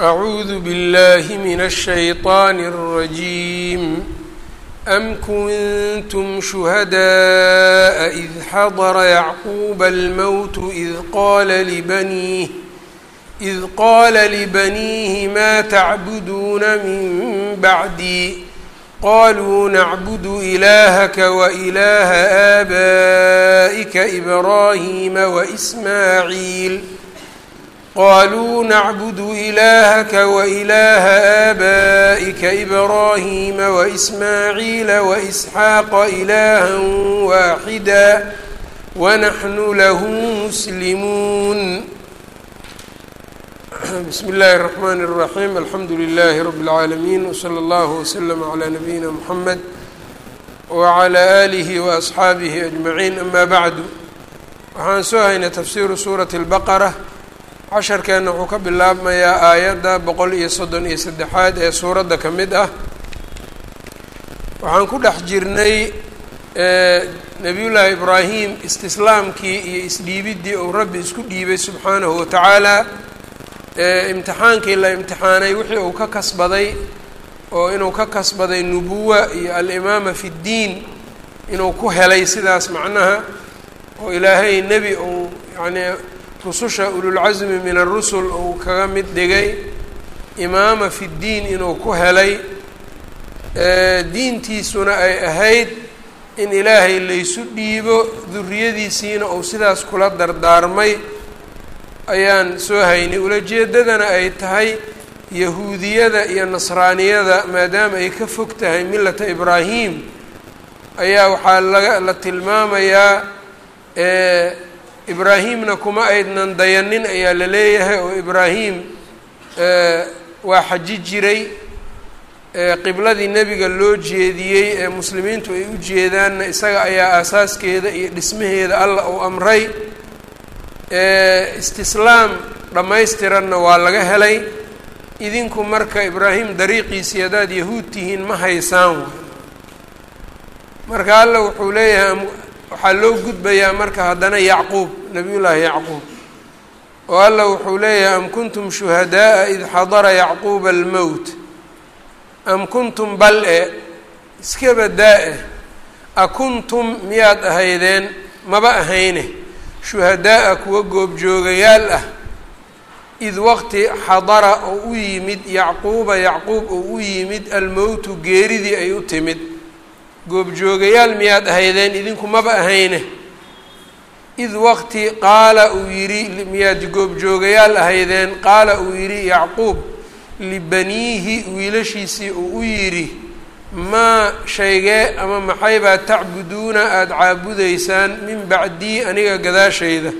أعوذ بالله من الشيطان الرجيم أم كنتم شهداء إذ حضر يعقوب الموت إذ قال لبنيه إذ قال لبنيه ما تعبدون من بعدي قالوا نعبد إلهك وإله آبائك إبراهيم وإسماعيل قالوا نعبد إلهك وإله آبائك إبراهيم وإسماعيل وإسحاق إلها واحدا ونحن له مسلمون بسم الله الرحمن الرحيم الحمdu لله رب العاalمين وصلى الله وسلم على نبيina محمد وعلى آله وأصxaaبه أجمعين أما بعد waxaan soo haynay تfsiru sوraة البqرة casharkeena wuxuu ka bilaabmayaa aayadda boqol iyo soddon iyo saddexaad ee suuradda ka mid ah. Waxaan ku dhex jirnay nebiyullaahi ibraahim istislaamkii iyo isdhiibiddii uu rabbi isku dhiibay subxaanahu watacaala imtixaankii la imtixaanay wixii uu ka kasbaday oo inuu ka kasbaday nubuwa iyo alimaama fi ddiin inuu ku helay sidaas macnaha oo ilaahay nebi uu yacnii rususha ululcasmi min arusul uu kaga mid dhigay imaama fi ddiin inuu ku helay diintiisuna ay ahayd in ilaahay laysu dhiibo duriyadiisiina uu sidaas kula dardaarmay. Ayaan soo haynay. Ulajeedadana ay tahay yahuudiyada iyo nasraaniyada maadaama ay ka fog tahay millata ibraahim. Ayaa waxaa laga la tilmaamayaa ibraahimna kuma aydnan dayanin ayaa la leeyahay oo ibraahim waa xaji jiray qibladii nebiga loo jeediyey ee muslimiintu ay u jeedaanna isaga ayaa aasaaskeeda iyo dhismaheeda alla uu amray. Istislaam dhammaystiranna waa laga helay. Idinku marka ibraahim dariiqiisii haddaad yahuud tihiin ma haysaan. Marka alla wuxuu leeyahay waxaa loo gudbayaa marka haddana yacquub nabiyullaahi yacquub oo alla wuxuu leeyahay am kuntum shuhadaaa id xadara yacquuba almowt am kuntum bal e? Iska badaa-e a miyaad ahaydeen? Maba ahayne. Shuhadaa-a kuwa goobjoogayaal ah. Id waqti xadara oo u yimid yacquuba yacquub oo u yimid almowtu geeridii ay u timid goobjoogayaal miyaad ahaydeen? Idinku maba ahayne. Id waqti qaala uu yidhi miyaad goobjoogayaal ahaydeen? Qaala uu yidhi yacquub libaniihi wiilashiisii uu u yidhi maa shaygee ama maxaybaa tacbuduuna aada caabudaysaan min bacdii aniga gadaashayda?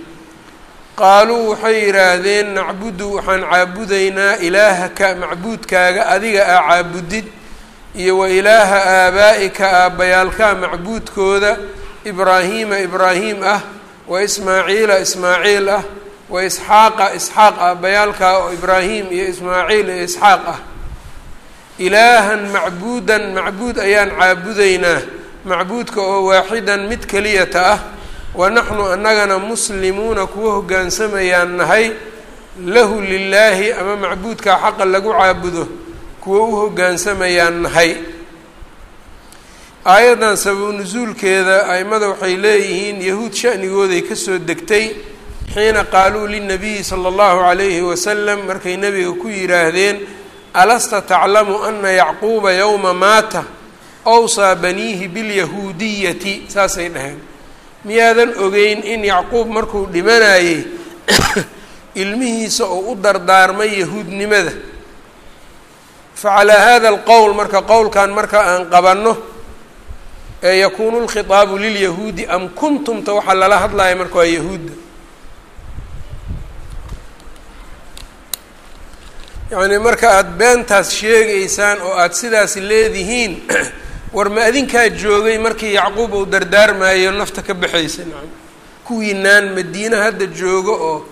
Qaaluu waxay yidhaahdeen nacbudu waxaan caabudaynaa ilaahaka macbuudkaaga adiga aa caabudid iyo wa ilaaha aabaa'ika aabbayaalkaa macbuudkooda ibraahiima ibraahim ah wa ismaaciila ismaaciil ah wa isxaaqa isxaaq aabbayaalkaa oo ibraahim iyo ismaaciil iyo isxaaq ah. Ilaahan macbuudan macbuud ayaan caabudaynaa macbuudka oo waaxidan mid keliyata ah. Wa naxnu annagana muslimuuna kuwa hoggaansamayaan nahay lahu lilaahi ama macbuudkaa xaqa lagu caabudo kuwa u hoggaansamayaan nahay. Aayaddan sababu nusuulkeeda aimada waxay leeyihiin yahuud shanigooday ka soo degtay xiina qaaluu linabiyi sala allahu calayhi wasalam markay nebiga ku yidhaahdeen alasta taclamu ana yacquuba yowma maata? Awsaa baniihi bilyahuudiyati. Saasay dhaheen. Miyaadan ogeyn in yacquub markuu dhimanayey ilmihiisa uu u dardaarmay yahuudnimada facalaa hada alqowl marka qowlkan marka aan qabanno ee yakuunu lkhitaabu lilyahuudi am kuntumta waxaa lala hadlaya marka waa yahuudda yacnii marka aada beentaas sheegaysaan oo aada sidaas leedihiin war ma adinkaa joogay markii yacquub uu dardaarmaayo nafta ka baxaysa. Nacam. Kuwii naan madiine hadda joogo oo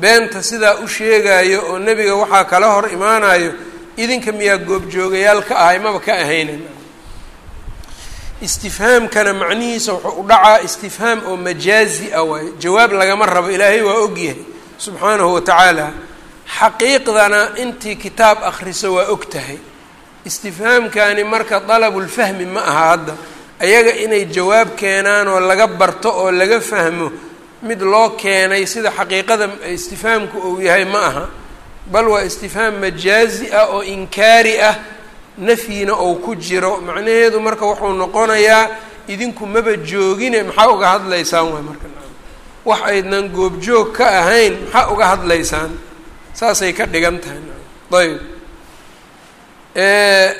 beenta sidaa u sheegaayo oo nebiga waxaa kala hor imaanayo idinka miyaa goobjoogayaal ka ahay maba ka ahaynin. Istifhaamkana macnihiisa wuxuu u dhacaa istifhaam oo majaazi ah waayo jawaab lagama rabo ilaahay waa ogyahay subxaanahu wa tacaala. Xaqiiqdana intii kitaab akhriso waa og tahay. Istifhaamkani marka dalabulfahmi ma aha hadda. Ayaga inay jawaab keenaan oo laga barto oo laga fahmo mid loo keenay sida xaqiiqada istifhaamku uu yahay ma aha bal waa istifhaam majaazi ah oo inkaari ah nafyina ou ku jiro. Macnaheedu marka wuxuu noqonayaa idinku maba joogine maxaa uga hadlaysaan waay marka? Wax aydnan goobjoog ka ahayn maxaa uga hadlaysaan? Saasay ka dhigan tahay. Ayb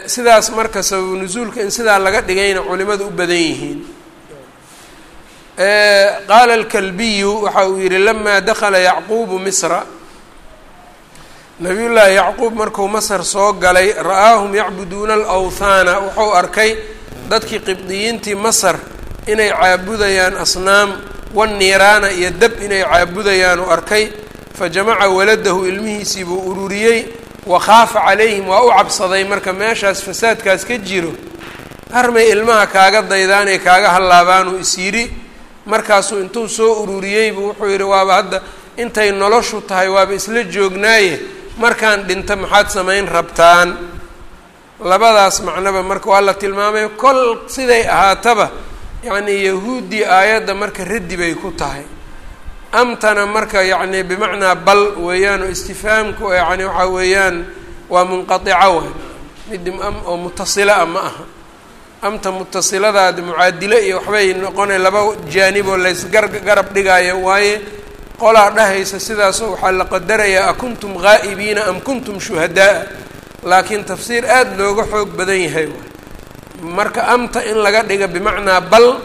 sidaas marka sababu nusuulka in sidaa laga dhigayna culimadu u badan yihiin. Qaala alkalbiyu waxa uu yihi lamaa dakala yacquubu misra nabiy llaahi yacquub marku masar soo galay ra'aahum yacbuduuna alawthaana wuxuu arkay dadkii qibdiyiintii masar inay caabudayaan asnaam waniiraana iyo dab inay caabudayaan u arkay. Fajamaca waladahu ilmihiisii buu ururiyey. Wakhaafa calayhim waa u cabsaday marka meeshaas fasaadkaas ka jiro. Harmay ilmaha kaaga daydaan ee kaaga hallaabaanuu is yidhi. Markaasuu intuu soo ururiyeybu wuxuu yidhi waaba hadda intay noloshu tahay waaba isla joognaaye markaan dhinto maxaad samayn rabtaan? Labadaas macnoba marka waa la tilmaamay kol siday ahaataba yacnii yahuuddii aayadda marka raddi bay ku tahay. Amtana marka yacni bimacnaa bal weeyaan oo istifhaamku yani waxaa weeyaan waa munqatica waay mid am oo mutasila a ma aha. Amta mutasiladaadi mucaadilo iyo waxbay noqonay laba jaaniboo laysgar garab dhigaayo waaye qolaa dhahaysa sidaasoo waxaa la qadarayaa akuntum gaa'ibiina am kuntum shuhadaa? Laakiin tafsiir aada looga xoog badan yahay. Marka amta in laga dhiga bimacnaa bal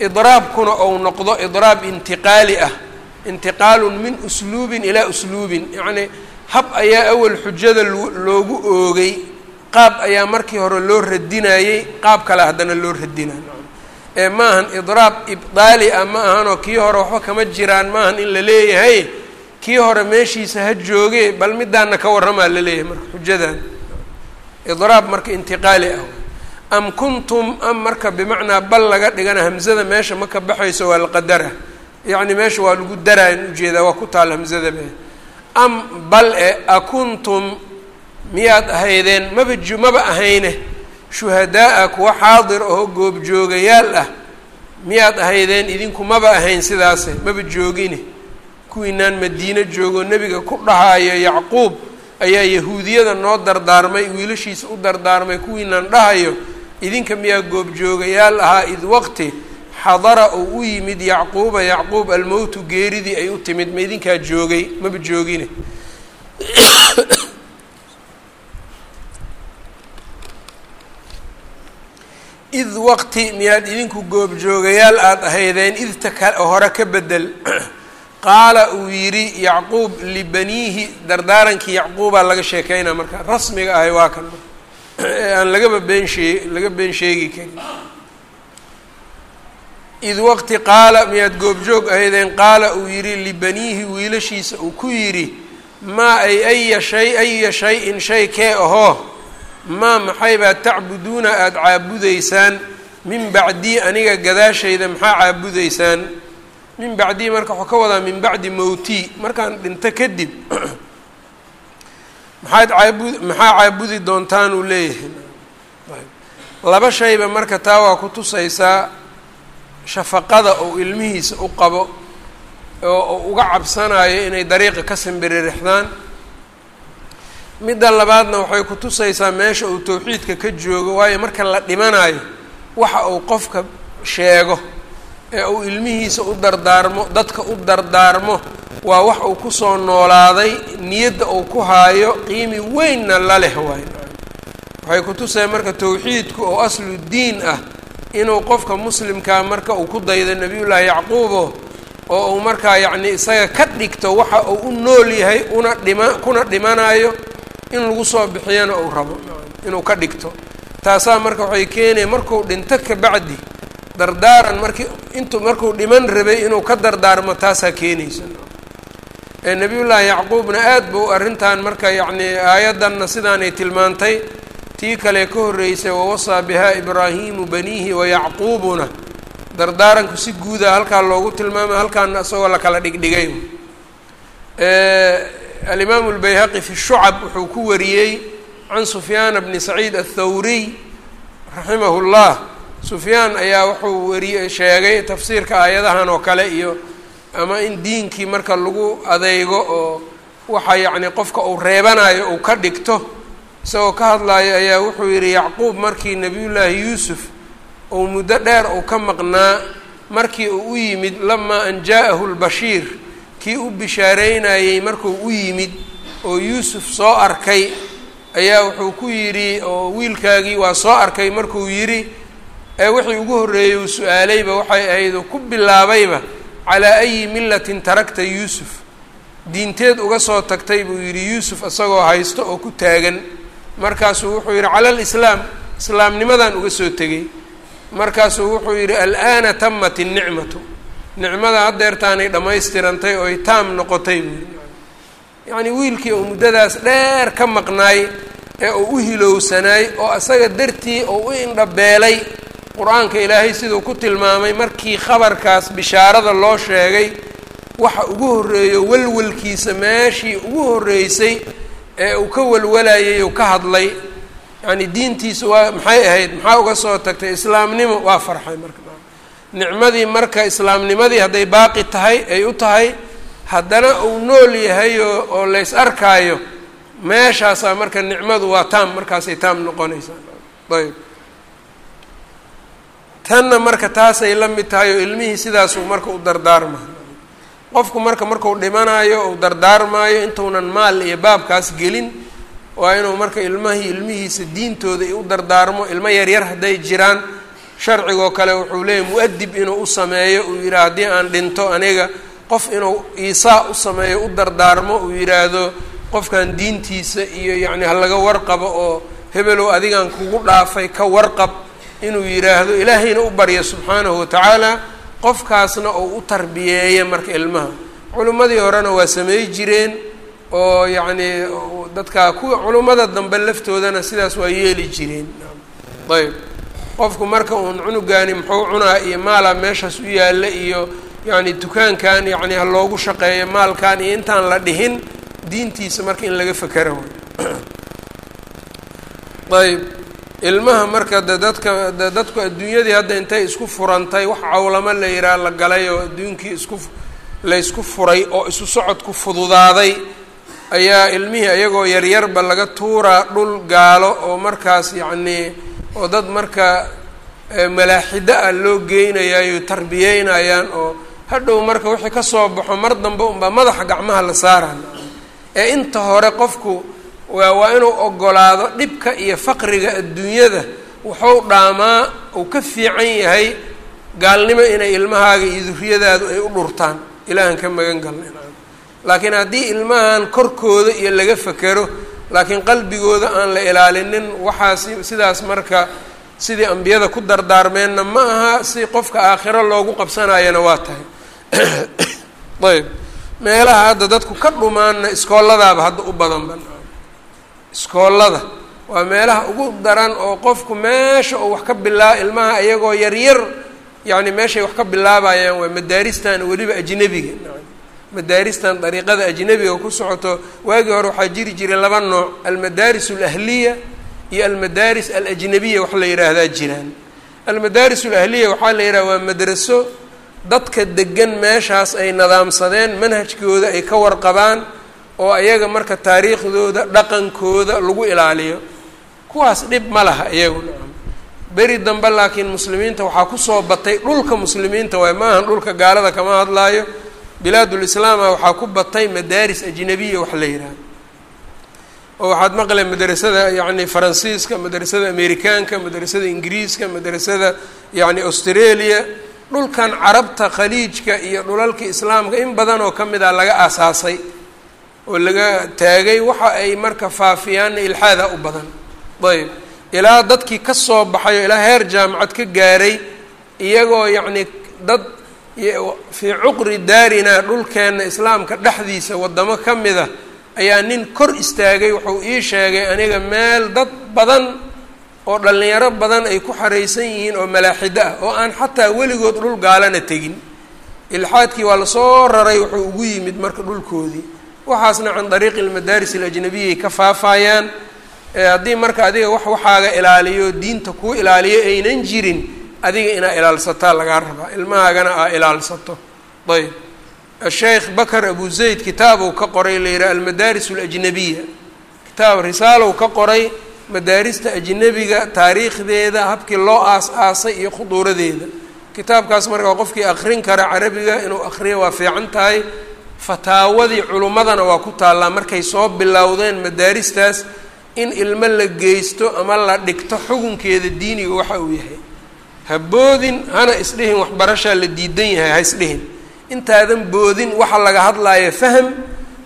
idraabkuna ou noqdo idraab intiqaali ah. Intiqaalun min usluubin ilaa usluubin. Yacnii hab ayaa awal xujada loogu oogay. Qaab ayaa markii hore loo radinayey. Qaab kale haddana loo radinay ee ma ahan idraab ibdaali ah ma ahanoo kii hore waxba kama jiraan ma ahan in la leeyahay. Kii hore meeshiisa ha jooge bal midaana ka warramaa la leeyahay marka xujadan idraab marka intiqaali ah. Am kuntum am marka bimacnaa bal laga dhigana hamzada meesha ma ka baxayso waa laqadara yacni meesha waa lagu daraan u jeedaa waa ku taal hamzada be am bal e akuntum miyaad ahaydeen maba ju maba ahayne shuhadaa-a kuwa xaadir oo goobjoogayaal ah. Miyaad ahaydeen? Idinku maba ahayn sidaase. Maba joogine kuwiinaan madiino joogo nebiga ku dhahayo yacquub ayaa yahuudiyada noo dardaarmay wiilashiisa u dardaarmay kuwiinaan dhahayo idinka miyaa goobjoogayaal ahaa? Id waqti xadara uu u yimid yacquuba yacquub almowtu geeridii ay u timid. Ma idinkaa joogay? Maba joogine id waqti miyaad idinku goobjoogayaal aada ahaydeen idta ka hore ka bedel. Qaala uu yidhi yacquub libaniihi dardaarankii yacquubaa laga sheekeynaa marka rasmiga ahay waa kan. Aan lagaba been shee laga been sheegi karin. Id waqti qaala miyaad goobjoog ahaydeen? Qaala uu yidhi libaniihi wiilashiisa uu ku yidhi maa ay aya shay aya shay-in shay kee ahoo maa maxaybaa tacbuduuna aada caabudaysaan? Min bacdii aniga gadaashayda maxaa caabudaysaan? Min bacdii marka waxuu ka wadaa min bacdi mowtii markaan dhinto kadib maxaad caabud maxaa caabudi doontaan uu leeyahay? Laba shayba marka taa waa ku tusaysaa shafaqada ou ilmihiisa u qabo oo uga cabsanayo inay dariiqa ka simbiririxdaan midda labaadna waxay ku tusaysaa meesha uu tawxiidka ka joogo waayo marka la dhimanayo waxa uu qofka sheego ee uu ilmihiisa u dardaarmo dadka u dardaarmo waa wax uu ku soo noolaaday niyadda uu ku haayo qiimi weynna la leh waay waxay ku tusaya marka tawxiidku oo aslu diin ah inuu qofka muslimkaa marka uu ku daydo nebiyullaahi yacquubo oo uu markaa yacni isaga ka dhigto waxa uu u nool yahay una dhima kuna dhimanayo in lagu soo bixiyana uu rabo inuu ka dhigto. Taasaa marka waxay keenaya marku dhinto kabacdi dardaaran markii intuu markuu dhiman rabay inuu ka dardaarmo taasaa keenaysa. Ee nebiyullaahi yacquubna aad buu arrintan marka yacni aayaddanna sidaanay tilmaantay. Tii kale ka horreysay wawasaa bihaa ibraahiimu baniihi wayacquubuna dardaaranku si guuda halkaa loogu tilmaamay halkaana isagoo la kala dhigdhigay alimaamu lbayhaqi fi shucab wuxuu ku wariyey can sufyaana bni saciid athawriy raximahu llah sufyaan ayaa wuxuu wariye sheegay tafsiirka aayadahan oo kale iyo ama in diinkii marka lagu adeego oo waxa yacni qofka uu reebanayo uu ka dhigto. Isagoo ka hadlayo ayaa wuxuu yidhi yacquub markii nebiyullaahi yuusuf uu muddo dheer uu ka maqnaa markii uu u yimid lamaa an jaa-ahu lbashiir kii u bishaareynayey markuu u yimid oo yuusuf soo arkay ayaa wuxuu ku yidhi oo wiilkaagii waa soo arkay markuu yidhi ee wixii ugu horreeyey uu su'aalayba waxay ahayd uu ku bilaabayba calaa ayi millatin tarakta yuusuf. Diinteed uga soo tagtay buu yidhi. Yuusuf isagoo haysto oo ku taagan. Markaasuu wuxuu yidhi cala alislaam islaamnimadan uga soo tegey. Markaasuu wuxuu yidhi al'aana tamat innicmatu nicmada haddeertaanay dhammaystirantay ooy taam noqotay buu yidhi. Yacnii wiilkii uu muddadaas dheer ka maqnaay ee uu u hilowsanaay oo isaga dartii uu u indhabeelay qur'aanka ilaahay siduu ku tilmaamay markii khabarkaas bishaarada loo sheegay waxa ugu horreeyo walwalkiisa meeshii ugu horreysay ee uu ka walwalayay uu ka hadlay. Yacni diintiisa waa maxay ahayd? Maxaa uga soo tagtay? Islaamnimo waa farxay marka nicmadii marka islaamnimadii hadday baaqi tahay ay u tahay haddana uu nool yahay oo lays arkaayo meeshaasaa marka nicmadu waa taam markaasay taam noqonaysaa. Ayb. Tanna marka taasay la mid tahay oo ilmihii sidaasuu marka u dardaarmayo qofku marka marku dhimanayo uu dardaarmaayo intuunan maal iyo baabkaas gelin waa inuu marka ilmahii ilmihiisa diintooda u dardaarmo ilmo yaryar hadday jiraan sharcigoo kale wuxuu leeyahy mu'adib inuu u sameeyo uu yidhaha haddii aan dhinto aniga qof inuu iisaa u sameeyo u dardaarmo uu yidhaahdo qofkan diintiisa iyo yacni halaga warqabo oo hebelow adigan kugu dhaafay ka warqab inuu yidhaahdo ilaahayna u baryo subxaanahu watacaala qofkaasna uu u tarbiyeeya marka ilmaha. Culimmadii horena waa samey jireen oo yacnii dadka kuwa culimmada dambe laftoodana sidaas waa yeeli jireen. Ayb qofku marka uun cunugaani muxuu cunaa iyo maalaa meeshaas u yaalla iyo yacni dukaankan yacni ha loogu shaqeeyo maalkan iyo intaan la dhihin diintiisa marka in laga fekero ayb ilmaha marka de dadka de dadku adduunyadii hadda intay isku furantay wax cawlamo la yidhaha la galay oo adduunkii isku la ysku furay oo isu socodku fududaaday ayaa ilmihii ayagoo yaryarba laga tuuraa dhul gaalo oo markaas yacnii oo dad marka malaaxido ah loo geynayaayo tarbiyeynayaan oo hadhow marka wixii ka soo baxo mar dambe unbaa madaxa gacmaha la saaraan. Ee inta hore qofku waa inuu ogolaado dhibka iyo faqriga adduunyada. Wuxuu dhaamaa uu ka fiican yahay gaalnimo inay ilmahaaga iyo duriyadaadu ay u dhurtaan. Ilaahan ka magan galna laakiin haddii ilmahan korkooda iyo laga fekero laakiin qalbigooda aan la ilaalinin waxaas sidaas marka sidii ambiyada ku dardaarmeenna ma aha si qofka aakhiro loogu qabsanayana waa tahay. Ayb. Meelaha hadda dadku ka dhumaanna iskooladaaba hadda u badan ba. Iskoollada waa meelaha ugu daran oo qofku meesha uu wax ka bilaaba ilmaha iyagoo yaryar yacni meeshay wax ka bilaabayaan waa madaaristan weliba ajnebiga madaaristan dariiqada ajnebiga ku socoto waagii hore waxaa jiri jiray laba nooc almadaaris alahliya iyo almadaaris alajnabiya wax la yidhaahdaa jiraan almadaaris alahliya waxaa la yidhaha waa madraso dadka degan meeshaas ay nadaamsadeen manhajkooda ay ka warqabaan oo ayaga marka taariikhdooda dhaqankooda lagu ilaaliyo. Kuwaas dhib ma laha iyagu. Nacam beri dambe laakiin muslimiinta waxaa ku soo batay dhulka muslimiinta waay ma ahan dhulka gaalada kama hadlaayo bilaadulislaama waxaa ku batay madaaris ajnabiya wax la yidhaahdo oo waxaad maqleen madrasada yacni faransiiska madrasada amerikaanka madrasada ingiriiska madrasada yacni australia dhulkan carabta khaliijka iyo dhulalka islaamka in badan oo ka mid a laga aasaasay oo laga taagay waxa ay marka faafiyaanna ilxaada u badan. Ayb. Ilaa dadkii ka soo baxay oo ilaa heer jaamacad ka gaaray iyagoo yacni dad fii cuqri daarina dhulkeenna islaamka dhexdiisa waddamo ka mid a ayaa nin kor istaagay wuxuu ii sheegay aniga meel dad badan oo dhallinyaro badan ay ku xaraysan yihiin oo malaaxido ah oo aan xataa weligood dhul gaalana tegin. Ilxaadkii waa la soo raray wuxuu ugu yimid marka dhulkoodii. Waxaasna can dariiqi almadaaris alajnabiyay ka faafayaan haddii marka adiga wax waxaaga ilaaliyo diinta kuu ilaaliyo aynan jirin adiga inaa ilaalsataa lagaa rabaa. Ilmahaagana aa ilaalsato. Ayb. Asheykh bakar abu zayd kitaabuu ka qoray la yidhaha almadaaris alajnabiya kitaab risaalow ka qoray madaarista ajnebiga taariikhdeeda habkii loo aas-aasay iyo khuduuradeeda. Kitaabkaas markaa qofkii akrin kara carabiga inuu akriyo waa fiican tahay. Fataawadii culummadana waa ku taallaa. Markay soo bilowdeen madaaristaas in ilmo la geysto ama la dhigto xukunkeeda diiniga waxa uu yahay ha boodin hana isdhihin waxbarashaa la diidan yahay ha isdhihin. Intaadan boodin waxa laga hadlaayo fahm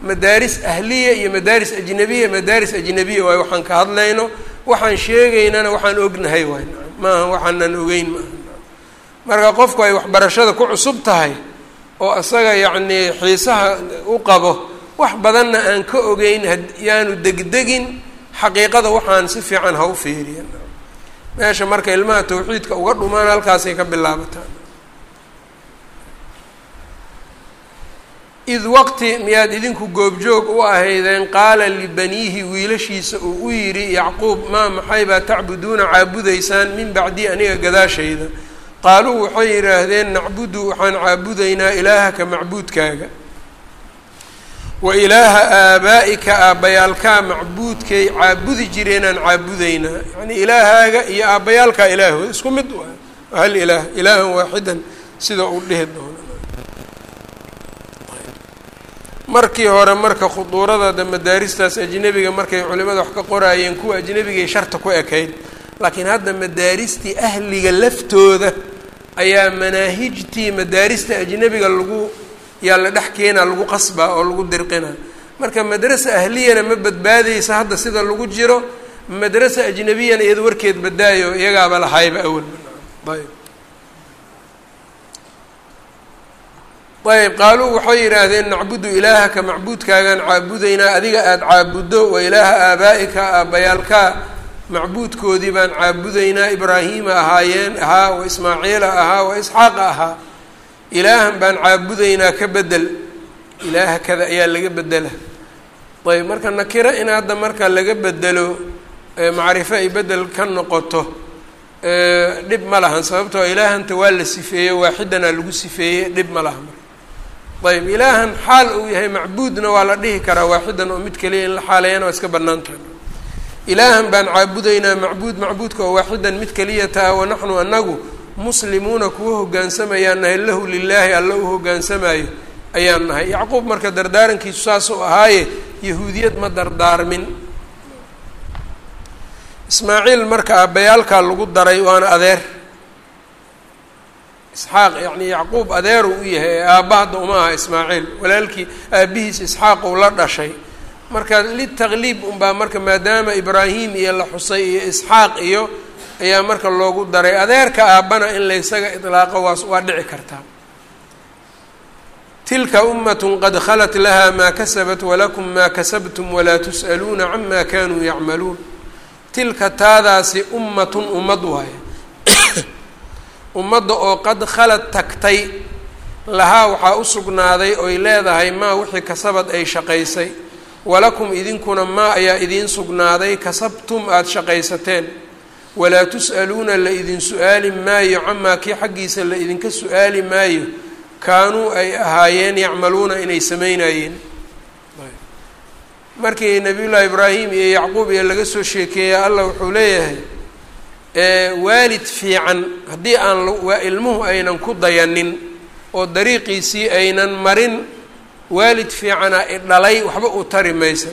madaaris ahliya iyo madaaris ajnabiya madaaris ajnabiya waayo waxaan ka hadlayno waxaan sheegaynana waxaan ognahay waay. Maaha waxaanan ogeyn maaha. Marka qofku ay waxbarashada ku cusub tahay oo isaga yacnii xiisaha u qabo wax badanna aan ka ogeyn yaanu degdegin xaqiiqada waxaan si fiican ha u fiiriya meesha marka ilmaha tawxiidka uga dhumaan halkaasay ka bilaabataan id waqti miyaad idinku goobjoog u ahaydeen qaala libaniihi wiilashiisa uu u yidhi yacquub maa maxay baa tacbuduuna caabudaysaan min bacdii aniga gadaashayda? Qaaluu waxay yidhaahdeen nacbudu waxaan caabudaynaa ilaahaka macbuudkaaga wa ilaaha aabaa'ika aabbayaalkaa macbuudkay caabudi jireenaan caabudaynaa yacnii ilaahaaga iyo aabbayaalkaa ilaahooda isku mid hal ilaah ilaahan waaxidan sida uu dhihi doono. Markii hore marka khuduurada de madaaristaas ajnebiga markay culimada wax ka qoraayeen kuwa ajnebigay sharta ku ekayd. Laakiin hadda madaaristii ahliga laftooda ayaa manaahijtii madaarista ajnebiga lagu yaa la dhex keenaa lagu qasbaa oo lagu dirqinaa. Marka madrasa ahliyana ma badbaadaysa hadda sida lagu jiro madrasa ajnebiyana iyado warkeed badaayo iyagaaba lahayba awalba ayb ayb qaaluu waxay yidhaahdeen nacbudu ilaahaka macbuudkaagaan caabudaynaa adiga aada caabuddo wa ilaaha aabaa'ika aabbayaalkaa macbuudkoodii baan caabudaynaa ibraahiima ahaayeen ahaa wa ismaaciila ahaa wa isxaaqa ahaa ilaahan baan caabudaynaa ka bedel. Ilaaha kada ayaa laga bedela. Ayb marka nakiro in hadda marka laga bedelo macrifo ay bedel ka noqoto dhib ma lahan. Sababtoo ilaahanta waa la sifeeye waaxidanaa lagu sifeeyey dhib ma laha ayb ilaahan xaal uu yahay macbuudna waa la dhihi karaa waaxidan oo mid keliya in la xaaleeyana waa iska bannaan tahay ilaahan baan caabudaynaa macbuud macbuudka oo waaxidan mid keliya taa wa naxnu anagu muslimuuna kuwa hogaansamayaan nahay lahu lilaahi alla u hogaansamaayo ayaan nahay. Yacquub marka dardaarankiisu saasuu ahaaye yahuudiyad ma dardaarmin. Ismaaciil marka aabbayaalkaa lagu daray waana adeer. Isxaaq yacni yacquub adeeruu u yahay ee aabba hadda uma aha ismaaciil. Walaalkii aabbihiis isxaaq uu la dhashay. Marka litaqliib unbaa marka maadaama ibraahim iyo la xusay iyo isxaaq iyo ayaa marka loogu daray adeerka aabbana in laysaga idlaaqo waas waa dhici kartaa tilka ummatun qad khalat laha maa kasabat walakum maa kasabtum walaa tus'aluuna cama kanuu yacmaluun. Tilka taadaasi ummatun ummad waaye. Ummadda oo qad khalad tagtay lahaa waxaa u sugnaaday oy leedahay maa wixii kasabad ay shaqaysay. Walakum idinkuna maa ayaa idiin sugnaaday kasabtum aada shaqaysateen walaa tus'aluuna la idin su'aali maayo camaa kii xaggiisa la idinka su'aali maayo kaanuu ay ahaayeen yacmaluuna inay samaynayeen markii nabiyullaahi ibraahim iyo yacquub iyo laga soo sheekeeya allah wuxuu leeyahay waalid fiican haddii aan ilmuhu aynan ku dayanin oo dariiqiisii aynan marin waalid fiicana i dhalay waxba uu tari maysa.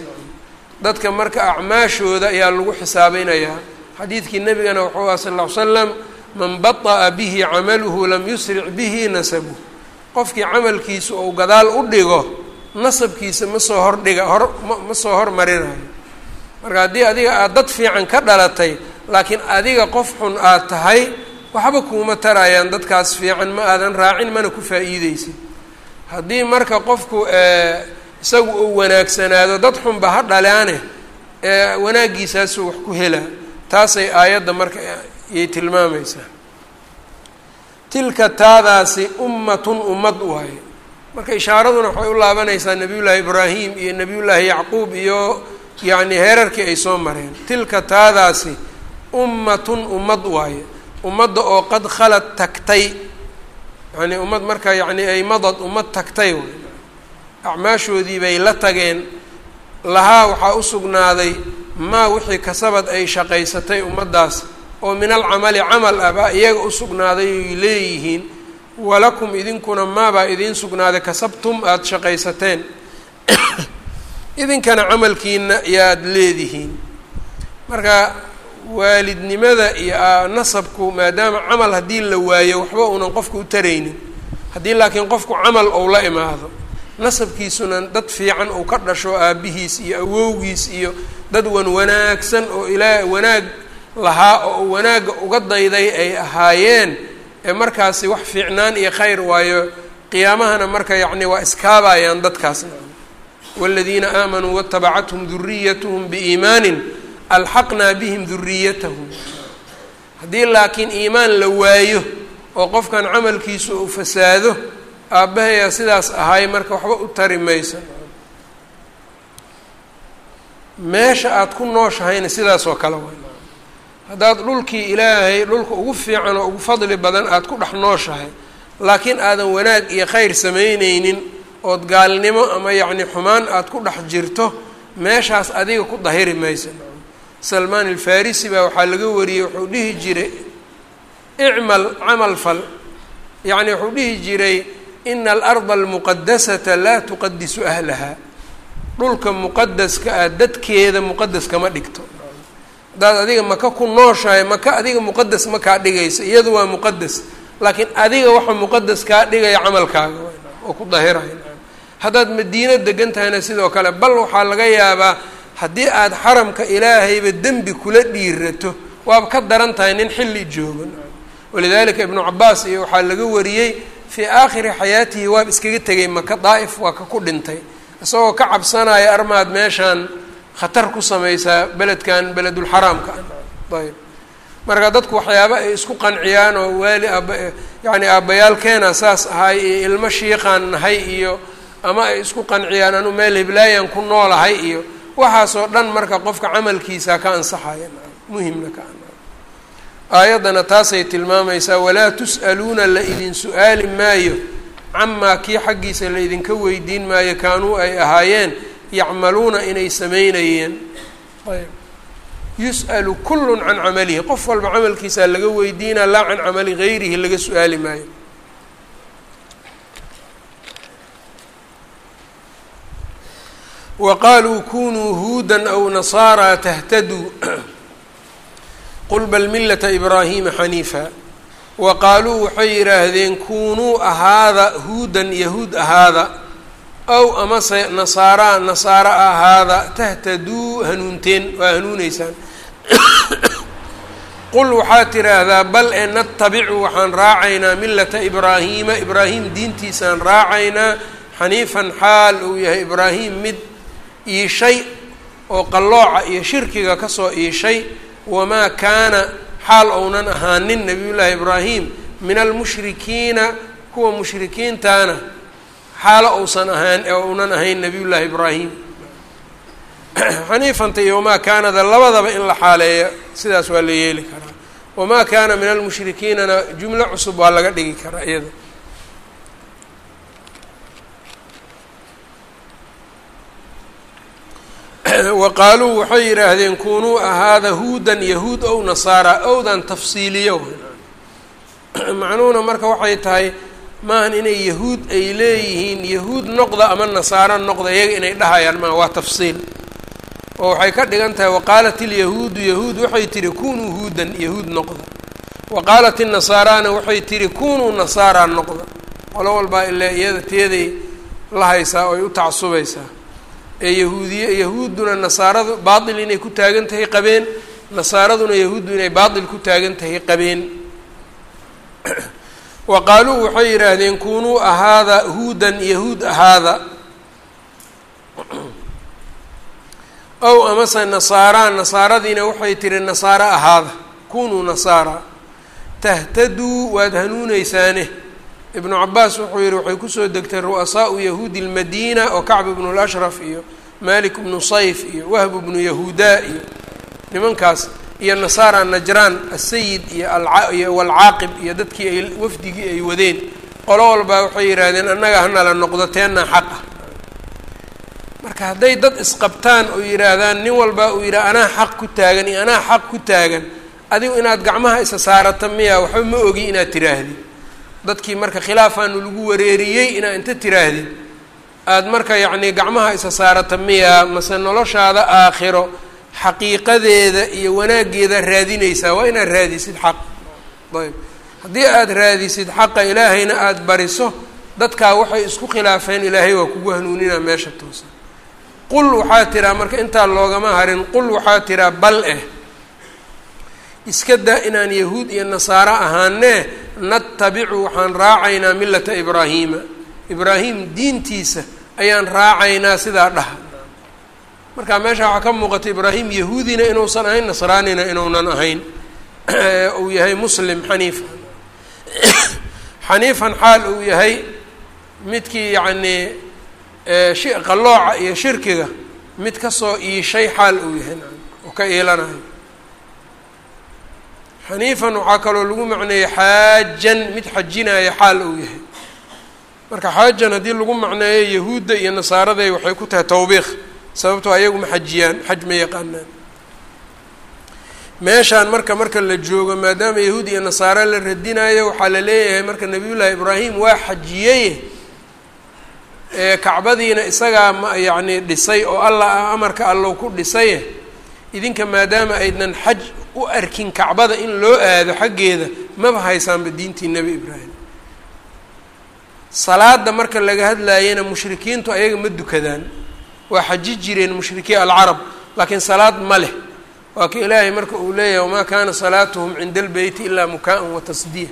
Dadka marka acmaashooda ayaa lagu xisaabinayaa xadiidkii nebigana wuxuu aha sal ly slam man bata'a bihi camaluhu lam yusric bihi nasabuh qofkii camalkiisa ou gadaal u dhigo nasabkiisa ma soo hordhiga hor ma soo hormarinayo marka haddii adiga aada dad fiican ka dhalatay laakiin adiga qof xun aad tahay waxba kuuma tarayaan dadkaas fiican ma aadan raacin mana ku faa'iideysid haddii marka qofku isagu uu wanaagsanaado dad xunba ha dhalaane wanaaggiisaasuu wax ku helaa taasay aayadda marka yay tilmaamaysaa tilka taadaasi ummatun ummad waaye. Marka ishaaraduna waxay u laabanaysaa nebiyullaahi ibraahim iyo nebiyullaahi yacquub iyo yacni heerarkii ay soo mareen. Tilka taadaasi ummatun ummad waaye. Ummadda oo qad khalad tagtay. Yacni ummad marka yacni ay madad ummad tagtay waay acmaashoodii bay la tageen. Lahaa waxaa u sugnaaday maa wixii kasabad ay shaqaysatay ummaddaas oo min alcamali camal ah baa iyaga u sugnaaday oy leeyihiin walakum idinkuna maabaa idiin sugnaaday kasabtum aada shaqaysateen. Idinkana camalkiina yaad leedihiin. Marka waalidnimada iyo nasabku maadaama camal haddii la waayo waxba uunan qofku u taraynin haddii laakiin qofku camal ou la imaado nasabkiisuna dad fiican uu ka dhasho aabbihiis iyo awowgiis iyo dad wan wanaagsan oo ilaa wanaag lahaa oo wanaagga uga dayday ay ahaayeen. Ee markaasi wax fiicnaan iyo khayr waayo qiyaamahana marka yacni waa iskaabayaan dadkaasna. Waaladiina aamanuu watabacathum duriyatuhum biiimaanin alxaqnaa bihim duriyatahum haddii laakiin iimaan la waayo oo qofkan camalkiisu uu fasaado aabbahayaa sidaas ahay marka waxba u tari mayso meesha aada ku nooshahayna sidaas oo kale way. Haddaad dhulkii ilaahay dhulka ugu fiican oo ugu fadli badan aada ku dhex nooshahay laakiin aadan wanaag iyo khayr samayneynin ood gaalnimo ama yacni xumaan aada ku dhex jirto meeshaas adiga ku dahiri maysa. Salmaan alfarisi baa waxaa laga wariyey wuxuu dhihi jiray icmal camal fal. Yacni wuxuu dhihi jiray ina alarda almuqadasata laa tuqadisu ahlaha dhulka muqadaska ah dadkeeda muqadas kama dhigto. Haddaad adiga maka ku nooshahay maka adiga muqadas ma kaa dhigaysa iyadu waa muqadas. Laakiin adiga waxa muqadas kaa dhigaya camalkaaga oo ku dahiraya haddaad madiino degan tahayna sidoo kale bal waxaa laga yaabaa haddii aada xaramka ilaahayba dembi kula dhiirato waaba ka daran tahay nin xilli joogan. Walidalika ibnu cabaas iyo waxaa laga wariyey fii aakhiri xayaatihi waaba iskaga tegay maka daa'if waa ka ku dhintay isagoo ka cabsanaya armaad meeshaan khatar ku samaysaa beledkan beledulxaraamka ayb. Marka dadku waxyaaba ay isku qanciyaan oo waali aaba yacni aabbayaalkeena saas ahay iyo ilmo shiiqaan nahay iyo ama ay isku qanciyaan anu meel hiblaayan ku noolahay iyo waxaasoo dhan marka qofka camalkiisa ka ansaxaya. Muhimna ka aayaddana taasay tilmaamaysaa walaa tus'aluuna la idin su'aali maayo camaa kii xaggiisa la idinka weydiin maayo kaanuu ay ahaayeen yacmaluuna inay samaynayeen. Ayb. Yus'alu kullun can camalihi. Qof walba camalkiisaa laga weydiinaa laa can camali gayrihi laga su'aali maayo. Wa qaaluu kunuu huuda aw nasaaraa tahtaduu qul bal millata ibraahima xaniifa wa qaaluu waxay yidhaahdeen kunuu ahaada huudan yahuud ahaada ow amase nasaaraa nasaaro ahaada tahtaduu hanuunteen waa hanuuneysaan qul waxaad tidhaahdaa bal ee natabicu waxaan raacaynaa millata ibraahiima ibraahim diintiisaan raacaynaa xaniifan xaal uu yahay ibraahim mid iishay oo qallooca iyo shirkiga ka soo iishay. Wamaa kaana xaal ounan ahaanin nabiyullaahi ibraahim min almushrikiina kuwa mushrikiintaana xaalo ousan ahaan ounan ahayn nabiyullaahi ibraahim. Xaniifanta iyo wamaa kaanada labadaba in la xaaleeyo sidaas waa la yeeli karaa. Wamaa kaana min almushrikiinana jumlo cusub waa laga dhigi karaa iyada wa qaaluu waxay yidhaahdeen kunuu ahaada huudan yahuud ow nasaara owdan tafsiiliyo macnuhuna marka waxay tahay maahan inay yahuud ay leeyihiin yahuud noqda ama nasaaro noqda iyaga inay dhahayaan maa waa tafsiil. Oo waxay ka dhigan tahay waqaalat ilyahuudu yahuud waxay tihi kunuu huudan yahuud noqda. Wa qaalat inasaaraana waxay tihi kunuu nasaara noqda. Qolo walbaa ile iyada teeday la haysaa oy u tacsubaysaa ee yahuudiye yahuudduna nasaaradu baatil inay ku taagan tahay qabeen nasaaraduna yahuuddu inay baatil ku taagan tahay qabeen. Wa qaaluu waxay yidhaahdeen kunuu ahaada huudan yahuud ahaada. Ow amase nasaaraan nasaaradiina waxay tihi nasaaro ahaada kunuu nasaara tahtaduu waad hanuuneysaane ibnu cabaas wuxuu yihi waxay ku soo degtay ru'asaau yahuudi lmadiina oo kacb ibnu lashraf iyo malik bnu sayf iyo wahb bnu yahuuda iyo nimankaas iyo nasaara najraan asayid iyo walcaaqib iyo dadkii ay wafdigii ay wadeen. Qolo walbaa waxay yidhaahdeen annaga hanala noqdo teennaa xaq ah. Marka hadday dad isqabtaan oo yidhaahdaan nin walba uu yidhaha anaa xaq ku taagan iyo anaa xaq ku taagan adigu inaad gacmaha isa saarata miya waxba ma ogi inaad tiraahdid dadkii marka khilaafaanu lagu wareeriyey inaad inta tiraahdid aada marka yacnii gacmaha isa saarata miya mase noloshaada aakhiro xaqiiqadeeda iyo wanaaggeeda raadinaysaa waa inaad raadisid xaq. Ayb. Haddii aada raadisid xaqa ilaahayna aada bariso dadkaa waxay isku khilaafeen ilaahay waa kugu hanuuninaa meesha toosa qul waxaa tiraa marka intaa loogama harin qul waxaa tiraa bal eh iska daa inaan yahuud iyo nasaaro ahaanee natabicu waxaan raacaynaa millata ibraahiima ibraahim diintiisa ayaan raacaynaa sidaa dhaha. Marka meesha waxaa ka muuqata ibraahim yahuudina inuusan ahayn nasraanina inuunan ahayn. Uu yahay muslim xaniifa xaniifan xaal uu yahay midkii yacnii qallooca iyo shirkiga mid ka soo iishay xaal uu yahay. Oo ka iilanayo xaniifan waxaa kaloo lagu macneeyey xaajan mid xajinaya xaal uu yahay. Marka xaajan haddii lagu macneeyo yahuudda iyo nasaaraday waxay ku tahay tawbiiq sababtoo ayagu ma xajiyaan xaj ma yaqaanaan. Meeshaan marka marka la joogo maadaama yahuud iyo nasaare la radinayo waxaa la leeyahay marka nabiyullaahi ibraahim waa xajiyeye kacbadiina isagaa ma yacni dhisay oo allah amarka allow ku dhisaye idinka maadaama aydnan xaj u arkin kacbada in loo aado xaggeeda maba haysaanba diintii nebi ibraahim. Salaada marka laga hadlaayena mushrikiintu ayaga ma dukadaan. Waa xaji jireen mushrikiin alcarab laakiin salaad ma leh. Waa ka ilaahay marka uu leeyahay wamaa kaana salaatuhum cinda albeyti ilaa mukaa-an wa tasdiya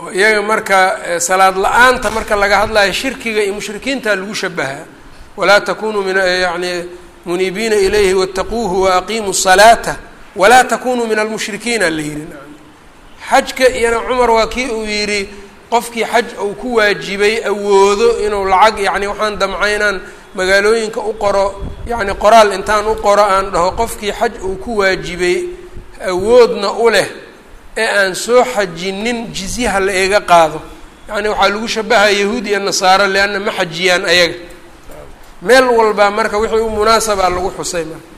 oo iyaga marka salaad la'aanta marka laga hadlayo shirkiga iyo mushrikiinta lagu shabahaa walaa takunuu min yani muniibiina ilayhi wattaquuhu waaqiimuu salaata walaa takunuu min almushrikiina la yihi xajka iyana cumar waa kii uu yidhi qofkii xaj uu ku waajibay awoodo inuu lacag yacni waxaan damcay inaan magaalooyinka u qoro yacni qoraal intaan u qoro aan dhaho qofkii xaj uu ku waajibay awoodna u leh ee aan soo xajinin jizyaha la iga qaado. Yacni waxaa lagu shabahaa yahuud iyo nasaaro leanna ma xajiyaan ayaga meel walbaa marka wixii u munaasabaa lagu xusay marka.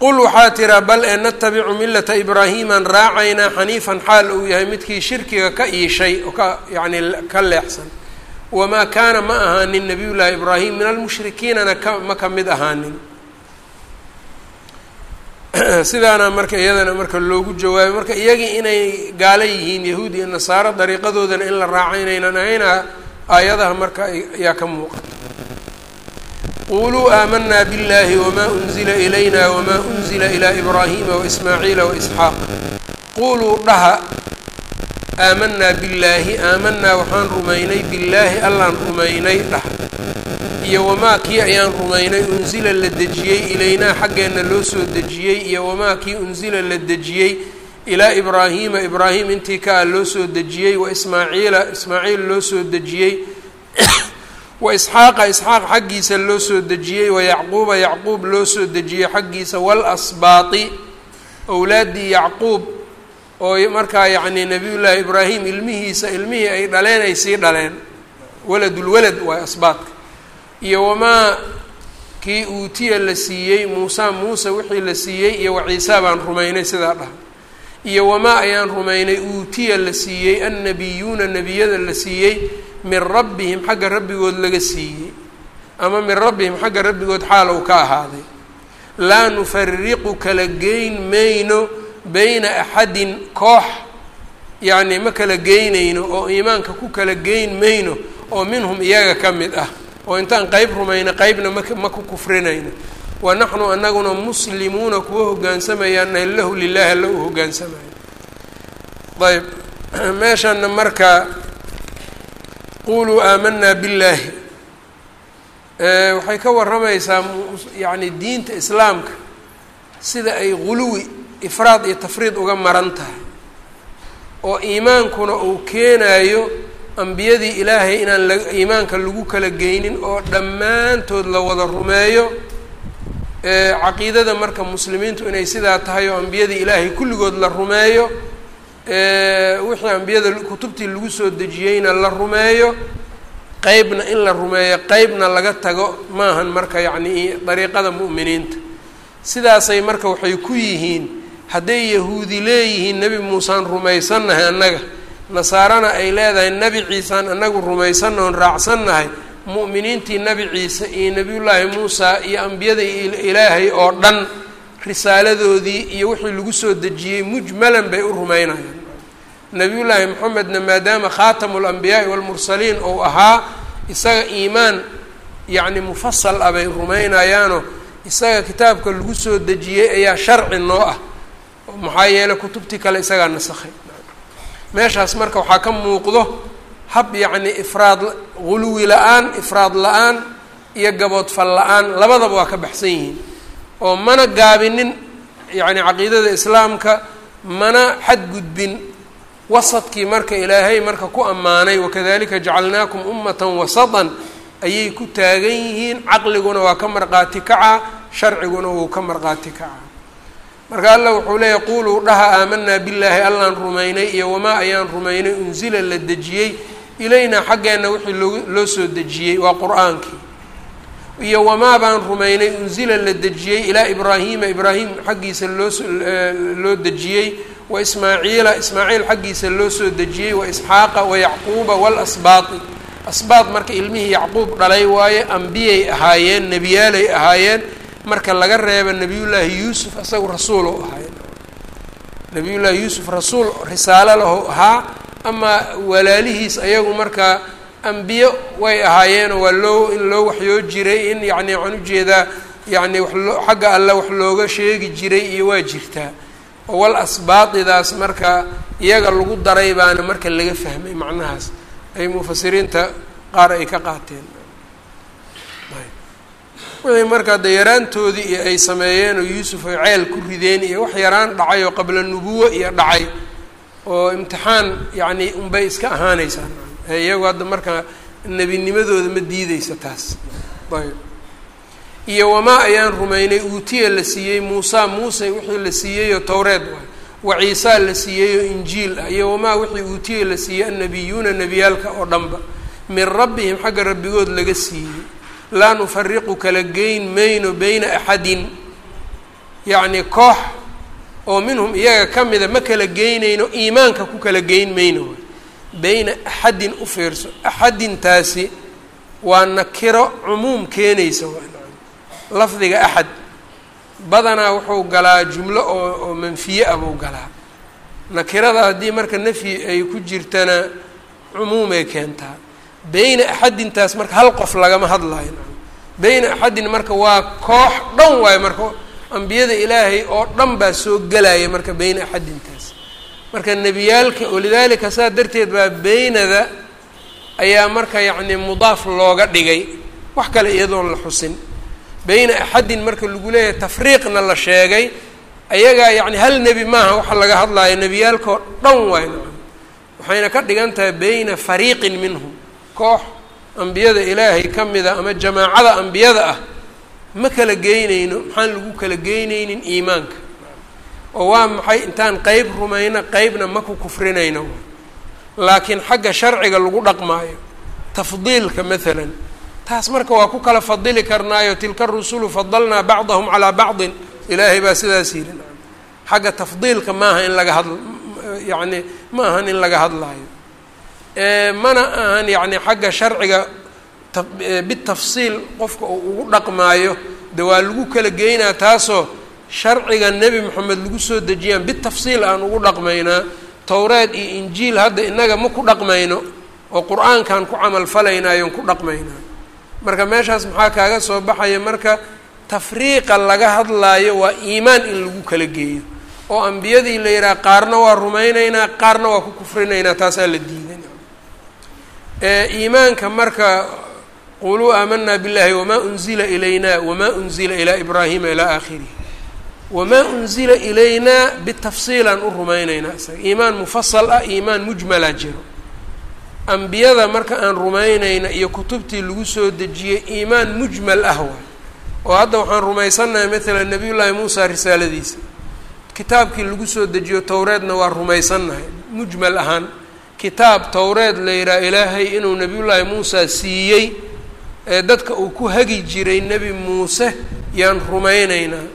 Qul waxaa tiraa bal ee natabicu millata ibraahiimaan raacaynaa xaniifan xaal uu yahay midkii shirkiga ka iishay oo ka yacni ka leexsan. Wamaa kaana ma ahaanin nabiy llaahi ibraahim min almushrikiinana ka ma ka mid ahaanin. Sidaana marka iyadana marka loogu jawaabay marka iyagii inay gaalo yihiin yahuud iyo nasaaro dariiqadoodana in la raaco inaynan ahayna aayadaha marka ayaa ka muuqata quluu aamanaa biاllahi wma unzila ilayna wma unzila ilaa ibraahima waismaaciila waisxaaq quluu dhaha aamanaa billaahi aamanaa waxaan rumaynay billaahi allaan rumaynay dhah iyo wamaa kii ayaan rumaynay unsila la dejiyey ilaynaa xaggeenna loo soo dejiyey. Iyo wamaa kii unsila la dejiyey ilaa ibraahiima ibraahim intii ka a loo soo dejiyey wa ismaaciila. Ismaaciil loo soo dejiyey. Wa isxaaqa. Isxaaq xaggiisa loo soo dejiyey. Wa yacquuba yacquub loo soo dejiyey xaggiisa. Walasbaati owlaaddii yacquub oo markaa yacni nabiyullaahi ibraahim ilmihiisa ilmihii ay dhaleen ay sii dhaleen. Waladulwalad waay asbaadka. Iyo wamaa kii uutiya la siiyey muusa muuse wixii la siiyey iyo wa ciisa baan rumaynay sidaa dhaha iyo wamaa ayaan rumaynay uutiya la siiyey annabiyuuna nebiyada la siiyey min rabbihim xagga rabbigood laga siiyey ama min rabbihim xagga rabbigood xaalow ka ahaaday. Laa nufariqu kala geyn mayno beyna axadin koox yacni ma kala geynayno oo iimaanka ku kala geyn mayno oo minhum iyaga ka mid ah. Oo intaan qeyb rumayno qeybna ma ku kufrinayno wa naxnu anaguna muslimuuna kuwa hogaansamayaan lahu lilahi alla u hogaansamayo ayb meeshana marka quluu aamanaa billaahi. Waxay ka warramaysaa yacni diinta islaamka sida ay guluwi ifraad iyo tafriid uga maran tahay. Oo iimaankuna uu keenayo ambiyadii ilaahay inaan iimaanka lagu kala geynin oo dhammaantood la wada rumeeyo caqiidada marka muslimiintu inay sidaa tahay oo ambiyadii ilaahay kulligood la rumeeyo wixii ambiyada kutubtii lagu soo dejiyeyna la rumeeyo qeybna in la rumeeyo qeybna laga tago maahan marka yacni dariiqada mu'miniinta. Sidaasay marka waxay ku yihiin hadday yahuudi leeyihiin nebi muusaan rumaysannahay annaga. Nasaarana ay leedahay nebi ciisaan annagu rumaysanna oon raacsannahay mu'miniintii nebi ciise iyo nebiyullaahi muusa iyo ambiyada ilaahay oo dhan risaaladoodii iyo wixii lagu soo dejiyey mujmalan bay u rumaynayaan. Nebiyullaahi moxamedna maadaama khaatamu alambiyaai waalmursaliin ou ahaa isaga iimaan yacni mufasal ah bay rumaynayaanoo isaga kitaabka lagu soo dejiyey ayaa sharci noo ah. Maxaa yeeley kutubtii kale isagaa nasakhay. Meeshaas marka waxaa ka muuqdo hab yacni ifraad guluwi la'aan ifraad la'aan iyo gaboodfal la'aan labadaba waa ka baxsan yihiin. Oo mana gaabinin yacni caqiidada islaamka mana xadgudbin wasadkii marka ilaahay marka ku ammaanay wakadalika jacalnaakum ummatan wasatan ayay ku taagan yihiin caqliguna waa ka marqaati kacaa sharciguna wuu ka marqaati kacaa. Marka allah wuxuu leeyahy quluu dhaha aamanaa billaahi allaan rumaynay iyo wamaa ayaan rumaynay unsila la dejiyey ilaynaa xaggeenna wixii loo loo soo dejiyey waa qur'aankii. Iyo wamaa baan rumaynay unsila la dejiyey ilaa ibraahiima ibraahim xaggiisa loosoo loo dejiyey. Wa ismaaciila ismaaciil xaggiisa loo soo dejiyey. Wa isxaaqa wa yacquuba waalasbaati asbaad marka ilmihii yacquub dhalay waaye ambiyay ahaayeen nebiyaalay ahaayeen. Marka laga reeba nebiyullaahi yuusuf isagu rasuul ou ahaayeen. Nebiyullaahi yuusuf rasuul risaalo lahu ahaa amaa walaalihiis ayagu marka ambiyo way ahaayeenoo waa loo in loo waxyoo jiray in yacni waxaan u jeedaa yacni wax loo xagga alle wax looga sheegi jiray iyo waa jirtaa. Oo wal asbaadidaas marka iyaga lagu daray baana marka laga fahmay macnahaas. Ay mufasiriinta qaar ay ka qaateen. Wixii marka de yaraantoodii iyo ay sameeyeen oo yuusuf ay ceel ku rideen iyo wax yaraan dhacay oo qabla nubuwo iyo dhacay oo imtixaan yacni unbay iska ahaanaysaa. Iyagu hadda marka nebinimadooda ma diideysa taas. Ayb. Iyo wamaa ayaan rumaynay uutiya la siiyey muusa muuse wixii la siiyeyoo towreed waay wa ciisaa la siiyeyoo injiil ah iyo wamaa wixii uutiya la siiyey annabiyuuna nebiyaalka oo dhanba. Min rabbihim xagga rabbigood laga siiyey. Laa nufariqu kala geyn mayno beyna axadin. Yacni koox oo minhum iyaga ka mida ma kala geynayno iimaanka ku kala geyn mayno. Beyna axadin u fiirso axadintaasi waa nakiro cumuum keenaysa lafdiga axad badanaa wuxuu galaa jumlo oo oo manfiye ah buu galaa. Nakirada haddii marka nafyi ay ku jirtana cumuumay keentaa. Beyna axadintaas marka hal qof lagama hadlayo. Beyna axadin marka waa koox dhan waayo marka ambiyada ilaahay oo dhan baa soo gelaya marka beyna axadintaas. Marka nebiyaalka walidaalika saa darteed baa beynada ayaa marka yacni mudaaf looga dhigay. Wax kale iyadoon la xusin. Beyna axadin marka lagu leeyahay tafriiqna la sheegay. Ayagaa yacni hal nebi maaha waxa laga hadlayo nebiyaalkaoo dhan waay nacam. Waxayna ka dhigan tahay beyna fariiqin minhum koox ambiyada ilaahay ka mida ama jamaacada ambiyada ah ma kala geynayno maxaan lagu kala geynaynin iimaanka? Oo waa maxay intaan qeyb rumayno qeybna ma ku kufrinayno? Laakiin xagga sharciga lagu dhaqmaayo tafdiilka maalan taas marka waa ku kala fadili karnaayo tilka rusulu fadalnaa bacdahum calaa bacdin. Ilaahay baa sidaas yidhi. Xagga tafdiilka maaha in laga hadl yacni ma ahan in laga hadlaayo. Mana ahan yacni xagga sharciga bitafsiil qofka uu ugu dhaqmaayo de waa lagu kala geynaa taasoo sharciga nebi moxamed lagu soo dejiyaan. Bitafsiil aan ugu dhaqmaynaa towreed iyo injiil hadda innaga ma ku dhaqmayno oo qur'aankan ku camal falaynayon ku dhaqmaynaa. Marka meeshaas maxaa kaaga soo baxaya? Marka tafriiqa laga hadlaayo waa iimaan in lagu kala geeyo. Oo ambiyadii la yidhaha qaarna waa rumaynaynaa qaarna waa ku kufrinaynaa taasaa la diiday iimaanka marka quluu aamanaa biاllahi wamaa unzila ilayna wamaa unzila ilaa ibraahima ilaa aakhirih wamaa unzila ilaynaa bitafsiilaan u rumaynaynaa isaga iimaan mufasal ah iimaan mujmalaa jiro ambiyada marka aan rumaynayna iyo kutubtii lagu soo dejiyey iimaan mujmal ah waay oo hadda waxaan rumaysannahay maalan nabiy llaahi muusa risaaladiisa kitaabkii lagu soo dejiyo towreedna waa rumaysannahay mujmal ahaan kitaab towreed la yidhaha ilaahay inuu nebiyullaahi muusa siiyey ee dadka uu ku hagi jiray nebi muuse yaan rumaynaynaa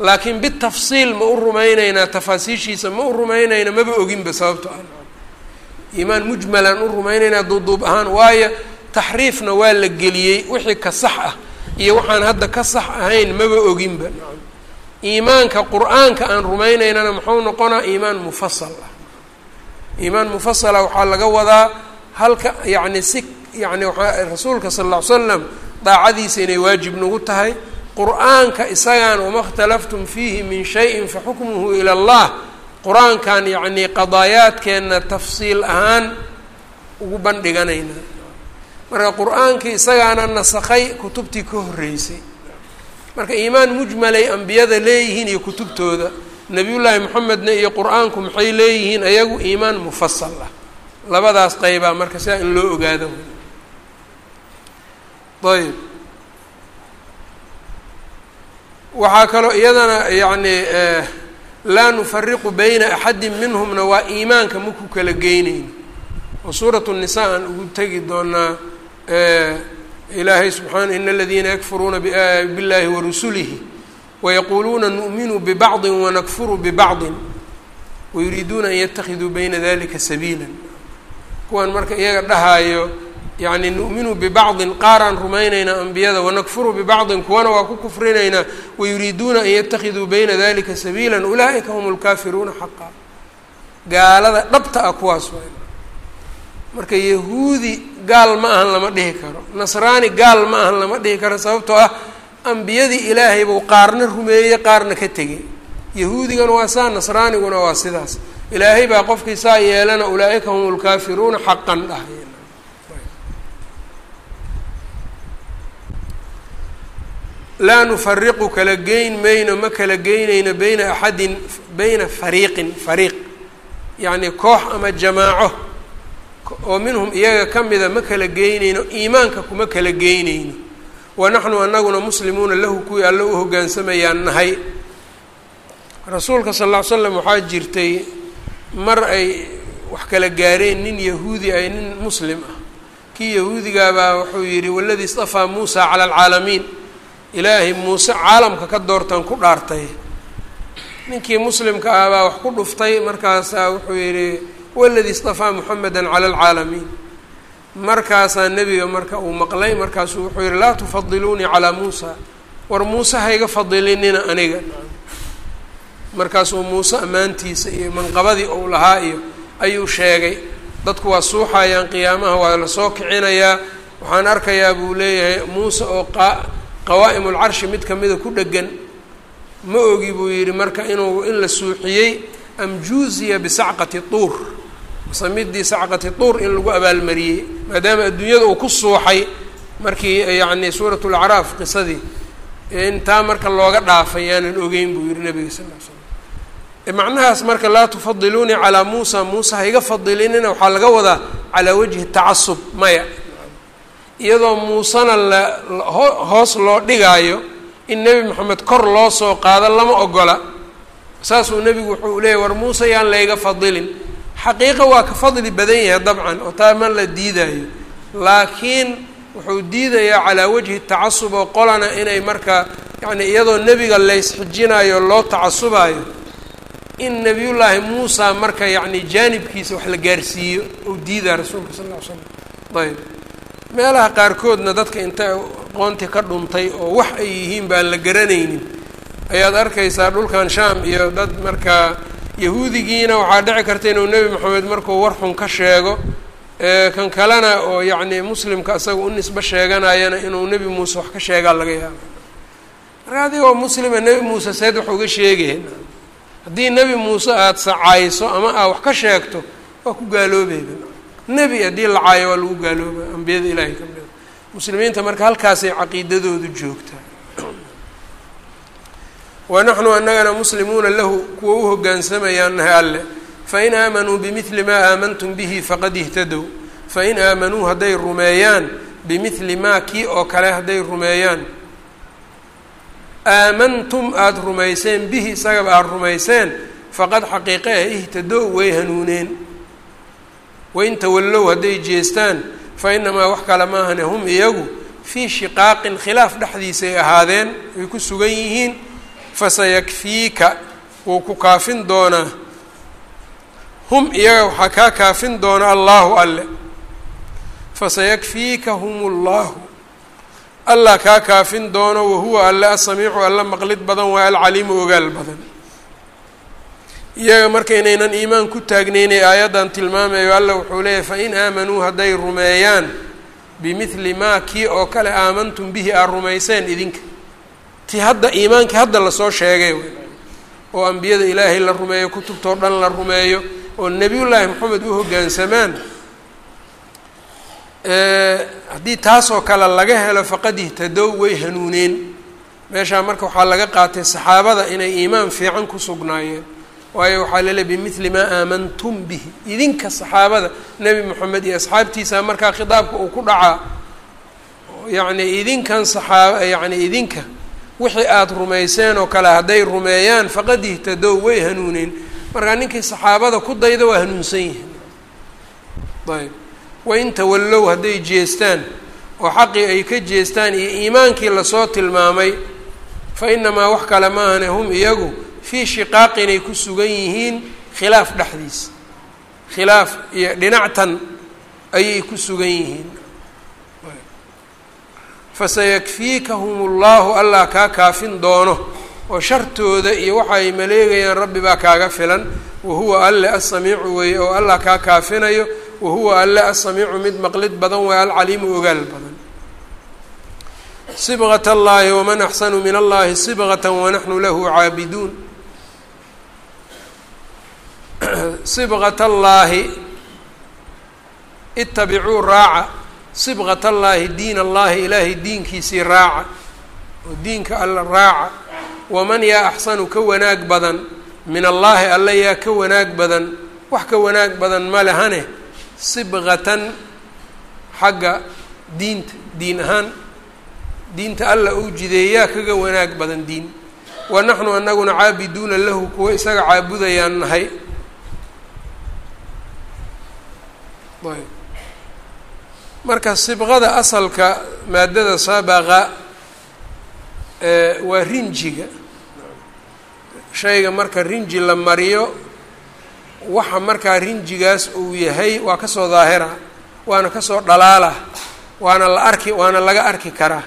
laakiin bitafsiil ma u rumaynaynaa tafaasiishiisa ma u rumaynayna maba oginba sababto ah. Iimaan mujmalaan u rumaynaynaa duuduub ahaan waayo taxriifna waa la geliyey wixii ka sax ah iyo waxaan hadda ka sax ahayn maba oginba. Iimaanka qur'aanka aan rumaynaynana muxuu noqonaa iimaan mufasal ah. Iimaan mufasala waxaa laga wadaa halka yacni si yani rasuulka sal ly slam daacadiisa inay waajib nagu tahay. Qur'aanka isagaan wama اkhtalaftum fiihi min shayin faxukmuhu ila اllah qur'aankan yacnii qadaayaadkeenna tafsiil ahaan ugu bandhiganaynaa marka qur'aankii isagaana nasakhay kutubtii ka horreysay. Marka iimaan mujmalay ambiyada leeyihiin iyo kutubtooda. Nebiyullaahi moxamedna iyo qur'aanku maxay leeyihiin? Ayagu iimaan mufasal ah. Labadaas qeybaa marka sidaa in loo ogaado ayb. Waxaa kaloo iyadana yacni laa nufariqu bayna axadi minhumna waa iimaanka maku kala geynayno oo suuratu nisa aan ugu tegi doonaa ilaahay subxaana in aladiina yakfuruuna biاllahi warusulihi wayaquuluuna nu'minu bibacdi wanakfuru bibacdi wayuriiduuna an yatakiduu bayna dalika sabiila kuwan marka iyaga dhahaayo yacni nu'minu bibacdin qaaraan rumaynaynaa ambiyada wanakfuru bibacdin kuwana waa ku kufrinaynaa wayuriiduuna an yatakiduu bayna dalika sabiila ulaa'ika hum lkaafiruuna xaqa gaalada dhabta ah kuwaas waa marka yahuudi gaal ma ahan lama dhihi karo. Nasraani gaal ma ahan lama dhihi karo sababtoo ah ambiyadii ilaahay buu qaarna rumeeyey qaarna ka tegey. Yahuudigana waa saa nasraaniguna waa sidaas. Ilaahay baa qofkii saa yeelana ulaa'ika hum lkaafiruuna xaqan dhahay laa nufariqu kala geyn mayno ma kala geynayno beyna axadin beyna fariiqin fariiq yacni koox ama jamaaco oo minhum iyaga ka mida ma kala geynayno iimaanka kuma kala geynayno. Wa naxnu anaguna muslimuuna lahu kuwii alle u hoggaansamayaan nahay. Rasuulka sal lla ly slam waxaa jirtay mar ay wax kala gaareen nin yahuudi ay nin muslim ah. Kii yahuudigaabaa wuxuu yidhi waladii istafaa muusa cala alcaalamiin ilaahay muuse caalamka ka doortaan ku dhaartay. Ninkii muslimka ah baa wax ku dhuftay markaasaa wuxuu yidhi waladii istafaa muxameda cala alcaalamiin. Markaasaa nebiga marka uu maqlay markaasuu wuxuu yihi laa tufadiluunii calaa muusa war muuse hayga fadilinina aniga. Markaasuu muuse ammaantiisa iyo manqabadii uu lahaa iyo ayuu sheegay dadku waa suuxayaan qiyaamaha waa la soo kicinayaa. Waxaan arkayaa buu leeyahay muuse oo qa qawaa'im ulcarshi mid kamida ku dhegan ma ogi buu yidhi marka inuu in la suuxiyey am juuziya bisacqati tuur. Mase midii sacqati tuur in lagu abaalmariyey maadaama adduunyada uu ku suuxay markii yacni suurat lacraaf qisadii intaa marka looga dhaafay yaanan ogeyn buu yihi nabiga sal l slam macnahaas marka laa tufadiluunii calaa muusa muusa hayga fadilinina waxaa laga wadaa calaa wajhi tacasub maya iyadoo muusena la hoos loo dhigaayo in nebi moxamed kor loo soo qaado lama ogola saasuu nebigu wuxuu leeyahy war muuse yaan layga fadilin. Xaqiiqa waa ka fadli badan yahay dabcan oo taa ma la diidaayo. Laakiin wuxuu diidayaa calaa wajhi tacasub oo qolana inay marka yacni iyadoo nebiga laysxijinayo loo tacasubayo in nebiyullaahi muusa marka yacni jaanibkiisa wax la gaarsiiyo ou diidaa rasuulka sal lla ly slam ayb meelaha qaarkoodna dadka inta aqoonti ka dhuntay oo wax ay yihiin baan la garanaynin. Ayaad arkaysaa dhulkan shaam iyo dad markaa yahuudigiina waxaa dhici karta inuu nebi moxamed markuu war xun ka sheego kan kalena oo yacni muslimka isaga u nisbo sheeganayana inuu nebi muuse wax ka sheegaa laga yaaba marka adigoo muslima nebi muuse seed wax uga sheegeen haddii nebi muuse aada sacayso ama aad wax ka sheegto waa ku gaaloobeyba nebi haddii la caayo waa lagu gaalooba ambiyada ilaahay ka mida. Muslimiinta marka halkaasay caqiidadoodu joogtaa wa naxnu annagana muslimuuna lahu kuwa u hoggaansamayaan nahay alle fain aamanuu bimidli maa aamantum bihi faqad ihtadow fain aamanuu hadday rumeeyaan bimidli maa kii oo kale hadday rumeeyaan. Aamantum aada rumayseen bihi isagaba aada rumayseen faqad xaqiiqe ihtadow way hanuuneen wain tawallow hadday jeestaan fa inamaa wax kale maahane hum iyagu fii shiqaaqin khilaaf dhexdiisay ahaadeen way ku sugan yihiin fasayakfiika wuu ku kaafin doonaa. Hum iyaga waxaa kaa kaafin doona allaahu alle. Fasayakfiikahum ullahu allah kaa kaafin doono wahuwa alle asamiicu alla maqlid badan waa alcaliimu ogaal badan iyaga marka inaynan iimaan ku taagnaynay aayaddan tilmaamayo alla wuxuu leeyahy fain aamanuu hadday rumeeyaan bimidli maa kii oo kale aamantum bihi aad rumayseen idinka. Ti hadda iimaankii hadda la soo sheegay oo ambiyada ilaahay la rumeeyo kutubtoo dhan la rumeeyo oo nebiyullaahi moxamed u hoggaansamaan haddii taasoo kale laga helo faqad ihtadow way hanuuneen. Meeshaa marka waxaa laga qaatay saxaabada inay iimaan fiican ku sugnaayeen waayo waxaa lele bimidli maa aamantum bihi? Idinka saxaabada nebi moxamed iyo asxaabtiisa markaa khitaabka uu ku dhacaa yacni idinkan saxaaba yacni idinka wixii aada rumayseen oo kale hadday rumeeyaan faqad ihtadow way hanuuneen. Markaa ninkii saxaabada ku dayda waa hanuunsan yihiin. Ayb. Wain tawallow hadday jeestaan oo xaqii ay ka jeestaan iyo iimaankii la soo tilmaamay fa inamaa wax kale maahane hum iyagu fii shiqaaqinay ku sugan yihiin khilaaf dhexdiisa khilaaf iyo dhinactan ayay ku sugan yihiin. Fasayakfiikahum ullahu allah kaa kaafin doono oo shartooda iyo waxa ay maleegayaan rabbi baa kaaga filan. Wahuwa alle asamiicu weeye oo allah kaa kaafinayo. Wahuwa alle asamiicu mid maqlid badan waa alcaliimu ogaal badan. Sibqat allahi waman axsanu min allahi sibqata wanaxnu lahu caabiduun sibqat allaahi itabicuu raaca. Sibqat allaahi diin allahi ilaahay diinkiisii raaca. Oo diinka alla raaca. Waman yaa axsanu ka wanaag badan. Min allaahi alla yaa ka wanaag badan. Wax ka wanaag badan ma lehane sibqatan xagga diinta diin ahaan. Diinta alla uu jideeyaa kaga wanaag badan diin. Wa naxnu anaguna caabiduuna lahu kuwa isaga caabudayaan nahay marka sibqada asalka maadada sabaqa waa rinjiga. Shayga marka rinji la mariyo waxa markaa rinjigaas uu yahay waa ka soo daahira waana ka soo dhalaala waana la arki waana laga arki karaa.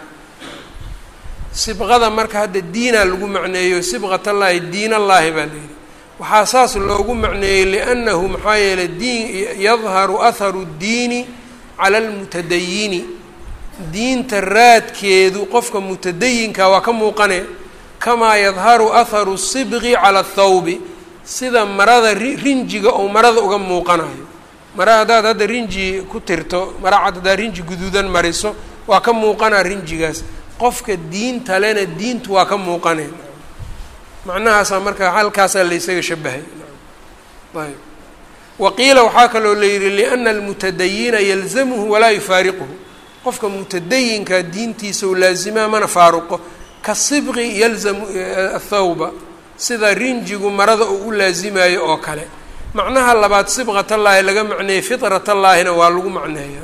Sibqada marka hadda diinaa lagu macneeyo sibqatallaahi diin allaahi baa layidhi waxaa saas loogu macneeyey liannahu maxaa yeelay diin yadharu atharu ddiini cala almutadayini. Diinta raadkeedu qofka mutadayinka waa ka muuqane kamaa yadharu atharu sibqi cala athawbi sida marada rinjiga oo marada uga muuqanayo. Mara haddaad hadda rinji ku tirto mara cad haddaad rinji guduudan mariso waa ka muuqanaa rinjigaas. Qofka diinta lena diintu waa ka muuqane macnahaasaa marka halkaasaa laysaga shabahay. Ayb waqiila waxaa kaloo la yidhi liana almutadayina yalzamuhu walaa yufaariquhu. Qofka mutadayinka diintiisa u laazimaa mana faaruqo. Ka sibqi yalzamu athawba sida rinjigu marada uu u laazimayo oo kale. Macnaha labaad sibqatallaahi laga macneeyey fitratallaahina waa lagu macneeya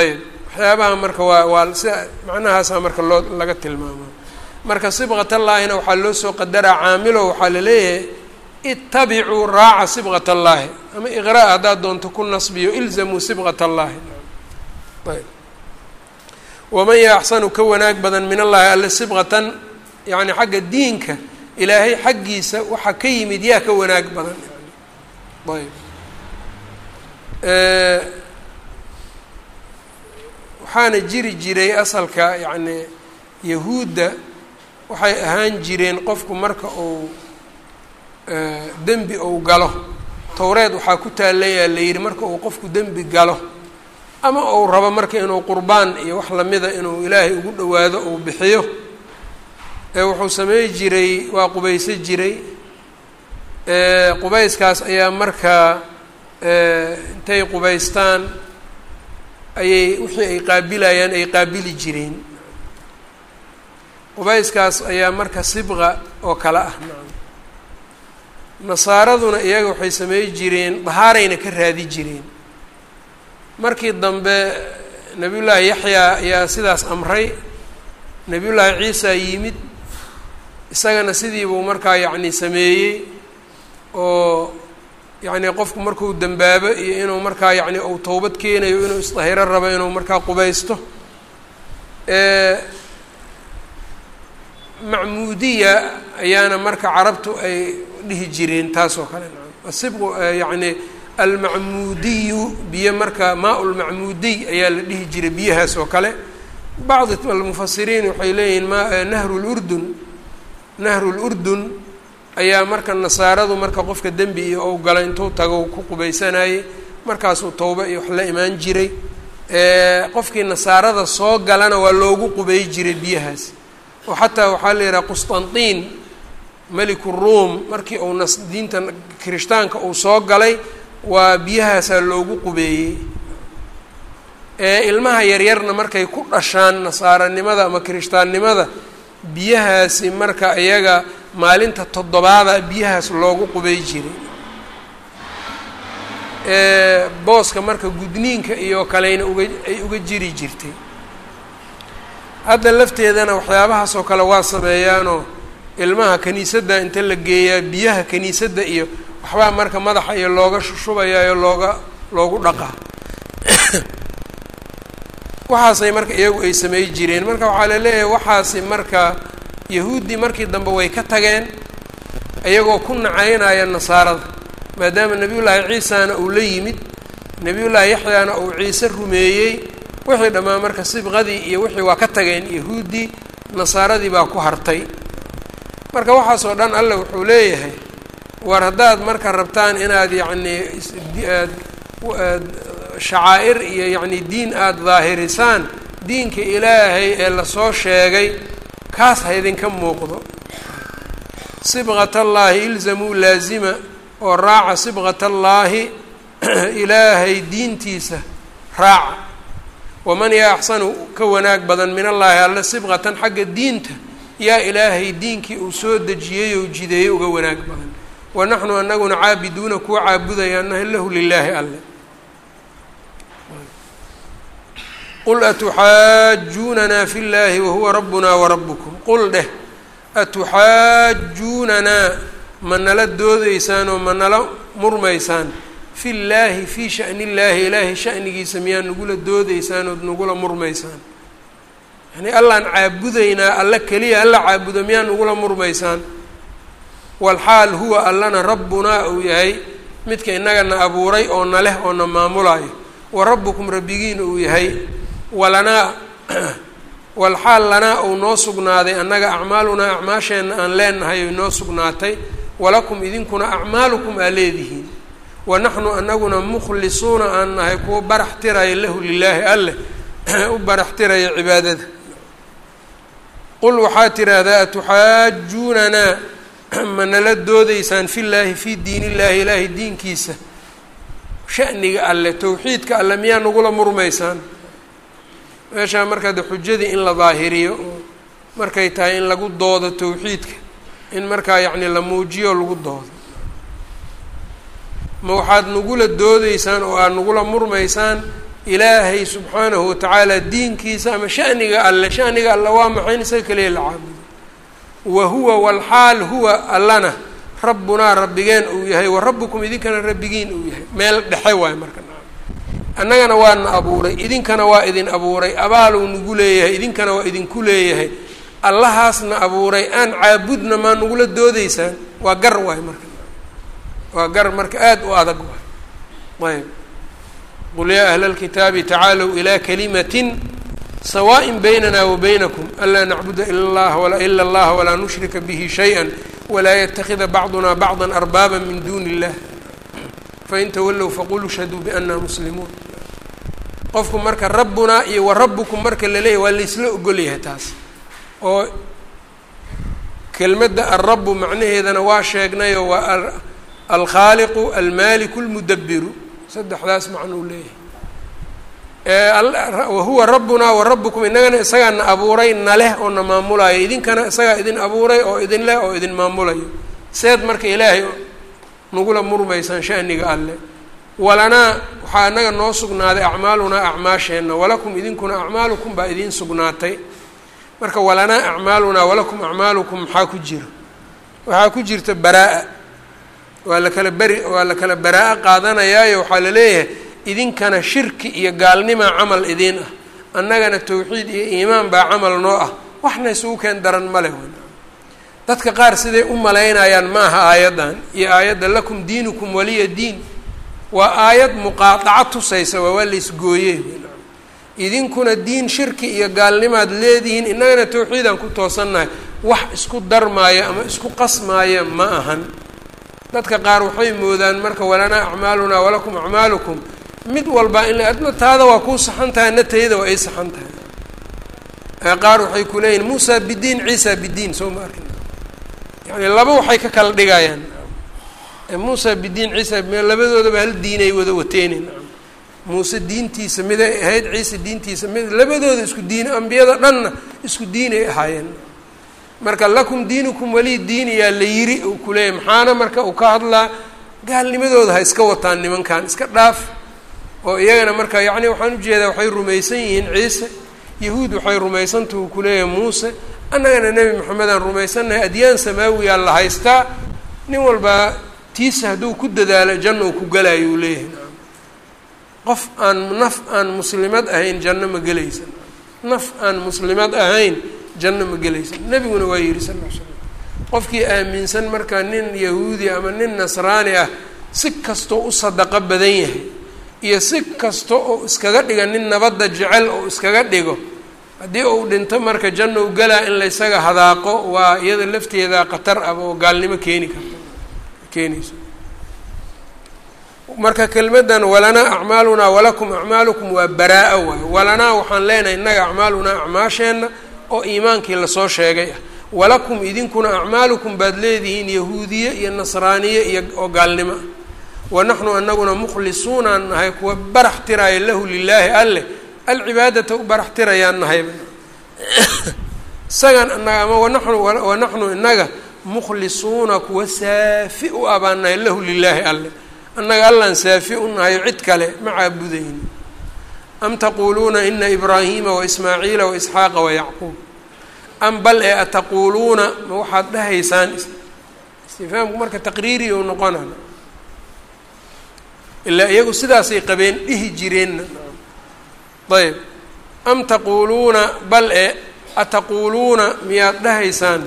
ayb waxyaabaha marka waa waa sida macnahaasaa marka loo laga tilmaama marka sibqatallaahina waxaa loo soo qadaraa caamilo waxaa la leeyahay itabicuu raaca sibqat allaahi ama iqraa haddaad doonto ku nasbiyo ilzamuu sibqat allaahi ayb. Waman yaa axsanu ka wanaag badan min allahi alle sibqatan yacni xagga diinka ilaahay xaggiisa waxaa ka yimid yaa ka wanaag badan. Ayb. Waxaana jiri jiray asalka yacni yahuudda waxay ahaan jireen qofku marka uu dembi uu galo. Towreed waxaa ku taalayaa la yidhi marka uu qofku dembi galo. Ama uu rabo marka inuu qurbaan iyo wax lamida inuu ilaahay ugu dhowaado uu bixiyo. Wuxuu samey jiray waa qubayso jiray. Qubayskaas ayaa markaa intay qubaystaan ayay wixii ay qaabilayaan ay qaabili jireen qubayskaas ayaa marka sibqa oo kale ah. Nasaaraduna iyaga waxay samey jireen dahaarayna ka raadi jireen. Markii dambe nebiyullaahi yaxyaa ayaa sidaas amray. Nebiyullaahi ciisa yimid isagana sidiibuu markaa yacni sameeyey oo yacni qofku markuu dembaabo iyo inuu markaa yacni uu towbad keenayo inuu isdahiro rabo inuu markaa qubaysto macmuudiya ayaana marka carabtu ay dhihi jireen taas oo kale yacni almacmuudiyu biyo marka maa lmacmuudiy ayaa la dhihi jiray biyahaas oo kale. Bacdi almufasiriin waxay leeyihiin ma nahru lurdun nahru lurdun ayaa marka nasaaradu marka qofka dembi iyo ou gala intuu tago ku qubaysanayey markaasuu towba iyo wax la imaan jiray. Qofkii nasaarada soo galana waa loogu qubay jiray biyahaas oo xataa waxaa la yidhaha qustantiin meliku ruum markii uu nas diinta kirishtaanka uu soo galay waa biyahaasaa loogu qubeeyey. Ilmaha yaryarna markay ku dhashaan nasaaranimada ama kirishtaannimada biyahaasi marka iyaga maalinta toddobaada biyahaas loogu qubay jiray. Booska marka gudniinka iyo kaleyna uga ay uga jiri jirtay hadda lafteedana waxyaabahaas oo kale waa sameeyaanoo ilmaha kaniisadda inta la geeyaa biyaha kaniisadda iyo waxbaa marka madaxa iyo looga shushubayaayo looga loogu dhaqaa. Waxaasay marka iyagu ay samey jireen. Marka waxaa la leeyahay waxaasi marka yahuuddii markii dambe way ka tageen iyagoo ku nacaynaya nasaarada. Maadaama nebiyullaahi ciisana uu la yimid nebiyullaahi yaxyaana uu ciise rumeeyey wixii dhammaan marka sibqadii iyo wixii waa ka tageen yahuuddii nasaaradii baa ku hartay. Marka waxaasoo dhan alle wuxuu leeyahay war haddaad marka rabtaan inaad yacnii shacaa'ir iyo yacni diin aada daahirisaan diinka ilaahay ee la soo sheegay kaas ha idinka muuqdo. Sibqat allaahi ilzamuu laazima oo raaca sibqat allaahi ilaahay diintiisa raaca waman yaa axsanu ka wanaag badan min allaahi alle sibqatan xagga diinta. Yaa ilaahay diinkii uu soo dejiyey ou jideeyey uga wanaag badan. Wa naxnu anaguna caabiduuna kuwa caabudayaanaha lahu lilaahi alle. Qul atuxaajuunanaa fi llaahi wahuwa rabbunaa warabukum qul dheh atuxaajuunanaa ma nala doodeysaan oo ma nala murmaysaan fi llaahi fii shani illaahi ilaahay shanigiisa miyaa nagula doodeysaan ood nagula murmaysaan. Yani allaan caabudaynaa alla keliya alla caabudo miyaa nagula murmaysaan. Walxaal huwa allana rabbunaa uu yahay midka innagana abuuray oo na leh oo na maamulaayo. Wa rabbukum rabbigiina uu yahay walanaa walxaal lanaa uu noo sugnaaday annaga acmaalunaa acmaasheenna aan leenahay oy noo sugnaatay. Walakum idinkuna acmaalukum aa leedihiin wa naxnu anaguna mukhlisuuna aan nahay kuwa barax tiraya lahu lilaahi alleh u barax tiraya cibaadada qul waxaad tidhaahdaa atuxaajuunanaa ma nala doodeysaan fi llaahi fii diin illaahi ilaahay diinkiisa shaniga alle towxiidka alle miyaa nagula murmaysaan meeshaa markaa de xujadii in la daahiriyo oo markay tahay in lagu doodo towxiidka in markaa yacni la muujiyo lagu doodo ma waxaad nagula doodeysaan oo aad nagula murmaysaan ilaahay subxaanahu watacaala diinkiisa ama shaniga alle. Shaniga alle waa maxay? In isaga keliya la caabudo wa huwa walxaal huwa allana. Rabbunaa rabbigeen uu yahay. Wa rabbukum idinkana rabbigiin uu yahay. Meel dhexe waayo marka. Annagana waana abuuray. Idinkana waa idin abuuray. Abaaluu nagu leeyahay. Idinkana waa idinku leeyahay. Allahaasna abuuray. Aan caabudna maa nagula doodeysaan waa gar waay marka waa gar marka aada u adag waay ayb qul yaa ahla اlkitaabi tacaalow ilaa kalimatin sawaaءin baynana wa baynakum anlaa nacbuda ila اllaha walaa nushrika bihi shayئa walaa yatakida bacduna bacضa arbaaba min duni اllah fain tawallow faquluu shhaduu biana muslimuun qofku marka rabbunaa iyo wa rabbukum marka la leeyahy waa laysla ogolyahay taas oo kelmadda alrabu macnaheedana waa sheegnayoo waa alkhaaliqu almaaliku lmudabiru saddexdaas macnuu leeyahay. Wahuwa rabbunaa wa rabbukum innagana isagaana abuuray na leh oo na maamulayo idinkana isagaa idin abuuray oo idin leh oo idin maamulayo. Seed marka ilaahay nagula murmaysaan shaniga alle. Walanaa waxaa inaga noo sugnaaday acmaalunaa acmaasheenna. Walakum idinkuna acmaalukum baa idiin sugnaatay. Marka walanaa acmaalunaa walakum acmaalukum maxaa ku jira? Waxaa ku jirta baraa-a waa la kala beri waa la kala baraa-a qaadanayaayo waxaa la leeyahay idinkana shirki iyo gaalnimaa camal idiin ah. Annagana tawxiid iyo iimaan baa camal noo ah. Waxna isugu keen daran male dadka qaar siday u malaynayaan ma aha aayaddan iyo aayadda lakum diinukum waliya diin. Waa aayad muqaadaca tusaysa waa waa la isgooye idinkuna diin shirki iyo gaalnimaad leedihiin innagana tawxiidaan ku toosannahay wax isku darmaaya ama isku qasmaaya ma ahan dadka qaar waxay moodaan marka walanaa acmaalunaa walakum acmaalukum. Mid walba in adna taada waa kuu saxan tahay na tayada waa ay saxan tahay. Qaar waxay ku leeyihiin muusa bidiin ciisa bidiin soo ma arkin. Yani laba waxay ka kala dhigayaan. Muusa bidiin ciisa labadoodaba hal diinay wada wateenin. Muuse diintiisa miday ahayd ciise diintiisa mid labadooda isku diin ambiyada dhanna isku diinay ahaayeen marka lakum diinukum weli diin yaa la yiri uu kuleeyahy maxaana marka uu ka hadlaa gaalnimadooda ha iska wataan nimankan iska dhaaf. Oo iyagana marka yacni waxaan u jeedaa waxay rumaysan yihiin ciise yahuud waxay rumaysantahu kuleeyahay muuse. Annagana nebi maxamedaan rumaysannahay adyaan samaawiyaa la haystaa. Nin walba tiisa hadduu ku dadaalo janna uu ku galaayo uu leeyahay. Qof aan naf aan muslimad ahayn janno ma gelaysa. Naf aan muslimad ahayn janno ma gelaysa nebiguna waa yihi sal l slam qofkii aaminsan marka nin yahuudi ama nin nasraani ah si kastoo u sadaqo badan yahay iyo si kasta oo iskaga dhiga nin nabadda jecel oo iskaga dhigo haddii uu dhinto marka janna u galaa in laysaga hadaaqo waa iyada lafteeda khatar ah oo gaalnimo keeni karta keenayso. Marka kelmaddan walanaa acmaalunaa walakum acmaalukum waa baraa-a waay. Walanaa waxaan leenahay innaga acmaalunaa acmaasheenna oo iimaankii la soo sheegay ah walakum idinkuna acmaalukum baad leedihiin yahuudiye iyo nasraaniye iyo oo gaalnimo. Ah wa naxnu anaguna mukhlisuunaan nahay kuwa barax tiraayo lahu lilaahi alleh alcibaadata u barax tirayaan nahayba isagan anaga ama wanaxnu wanaxnu inaga mukhlisuuna kuwa saafi u ah baan nahay lahu lilaahi alleh annaga allaan saafi u nahayo cid kale ma caabudayni am taquuluuna ina ibraahiima waismaaciila waisxaaqa wayacquub am bal ee ataquuluuna ma waxaad dhahaysaan istifaamku marka taqriiri ou noqonana ilaa iyagu sidaasay qabeen dhihi jireenna ayb am taquuluuna bal e ataquuluuna miyaad dhahaysaan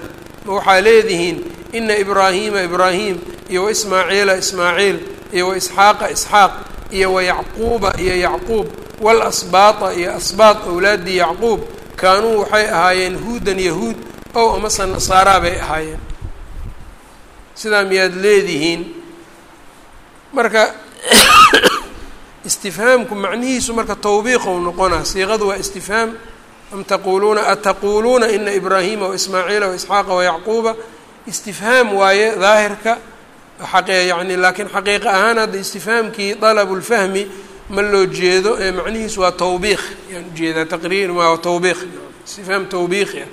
ma waxaa leedihiin ina ibraahiima ibraahim iyo waismaaciila ismaaciil iyo waisxaaqa isxaaq iyo wayacquuba iyo yacquub walasbaata iyo asbaat owlaaddii yacquub kaanuu waxay ahaayeen huudan yahuud ow amase nasaaraa bay ahaayeen sidaa miyaad leedihiin marka istifhaamku macnihiisu marka tawbiiqou noqonaa siiqadu waa istifhaam am taquuluuna ataquuluuna ina ibraahiima waismaaciila waisxaaqa wayacquuba istifhaam waaye daahirka xaqe yani laakiin xaqiiqa ahaan hadda istifhaamkii dalabu lfahmi ma loo jeedo ee macnihiisu waa tawbiiq yaan u jeedaa taqriir waa tawbiiq istifhaam tawbiiqi ah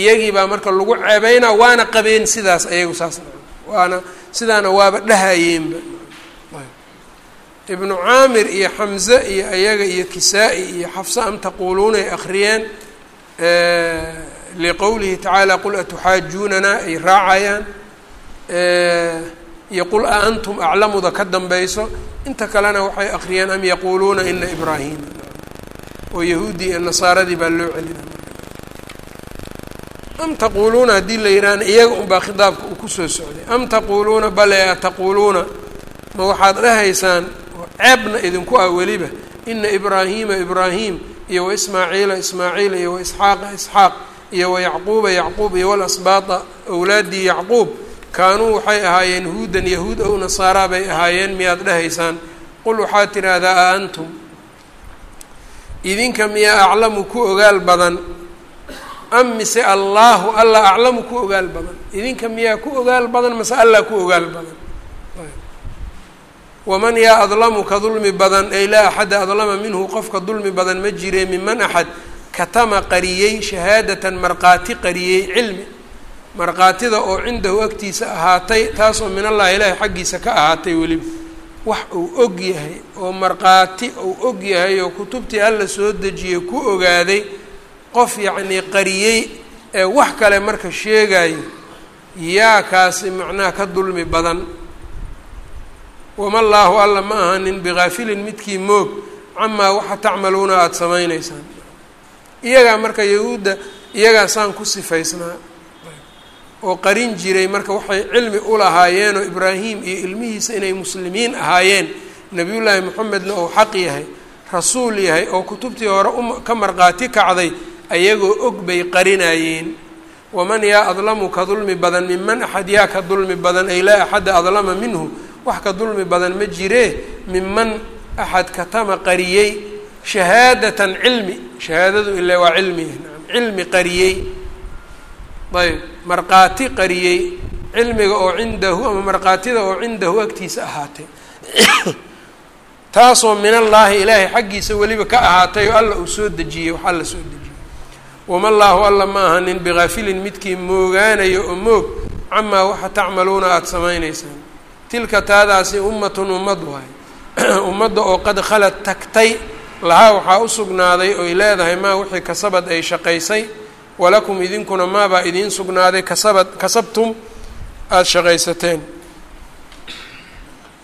iyagii baa marka lagu ceebeynaa waana qabeen sidaas ayagu saas waana sidaana waaba dhahayeenba ibnu caamir iyo xamze iyo ayaga iyo kisaa-i iyo xafsa am taquuluuna ay liqowlihi tacaala qul atuxaajuunana ay raacayaan iyo qul a antum aclamuda ka dambayso inta kalena waxay akriyeen am yaquuluuna ina ibraahima oo yahuuddii iyo nasaaradii baa loo celina. Am taquuluuna haddii la yidhaahna iyaga unbaa khitaabka uu ku soo socday. Am taquuluuna bale ataquuluuna ma waxaad dhahaysaan ceebna idinku ah weliba ina ibraahiima ibraahim iyo waismaaciila ismaaciil iyo waisxaaqa isxaaq iyo wayacquuba yacquub iyo walasbaata owlaaddii yacquub kaanuu waxay ahaayeen huudan yahuud ow nasaaraa bay ahaayeen miyaad dhahaysaan? Qul waxaad tidhaahdaa a antum? Idinka miyaa aclamu ku ogaal badan? Am mise allaahu alla aclamu ku ogaal badan? Idinka miyaa ku ogaal badan mase allah ku ogaal badan? Waman yaa adlamu ka dulmi badan? Ay laa axada adlama minhu qofka dulmi badan ma jire minman axad? Katama qariyey shahaadatan markhaati qariyey cilmi markhaatida oo cindahu agtiisa ahaatay taasoo min allahi ilaahi xaggiisa ka ahaatay weliba wax uu og yahay oo markhaati uu og yahay oo kutubtii alla soo dejiyey ku ogaaday qof yacnii qariyey ee wax kale marka sheegayo yaa kaasi macnaha ka dulmi badan. Wama llaahu alla ma ahanin bigaafilin midkii moog camaa waxa tacmaluuna aada samaynaysaan. Iyagaa marka yahuudda iyagaa saan ku sifaysnaa oo qarin jiray marka waxay cilmi u lahaayeenoo ibraahim iyo ilmihiisa inay muslimiin ahaayeen. Nebiyullaahi moxamedna uu xaq yahay rasuul yahay oo kutubtii hore u ka markhaati kacday ayagoo og bay qarinayeen. Waman yaa adlamu ka dulmi badan minman axad yaa ka dulmi badan ay laa axada adlama minhu wax ka dulmi badan ma jiree minman axad katama qariyey. Shahaadatan cilmi shahaadadu ilaa waa naam cilmi qariyey ayb markhaati qariyey cilmiga oo cindahu ama markhaatida oo cindahu agtiisa ahaatay. Taasoo min allaahi ilaahay xaggiisa weliba ka ahaatay oo alla uu soo dejiyey wax alla soo dejiyey. Wama llaahu alla ma ahanin bigaafilin midkii moogaanayo oo moog camaa waxa tacmaluuna aada samaynaysaan? Tilka taadaasi ummatun ummad waaye ummadda oo qad khalad tagtay lahaa waxaa u sugnaaday oy leedahay maa wixii kasabad ay shaqaysay walakum idinkuna maabaa idiin sugnaaday kasabad kasabtum aada shaqaysateen.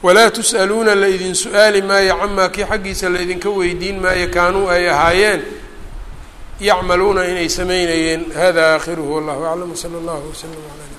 Walaa tus'aluuna la idin su'aali maayo camaa kii xaggiisa la idinka weydiin maayo kaanuu ay ahaayeen. Yacmaluuna inay samaynayeen. Hada aakhiruhu wallahu aclam wsala allahu wslam ala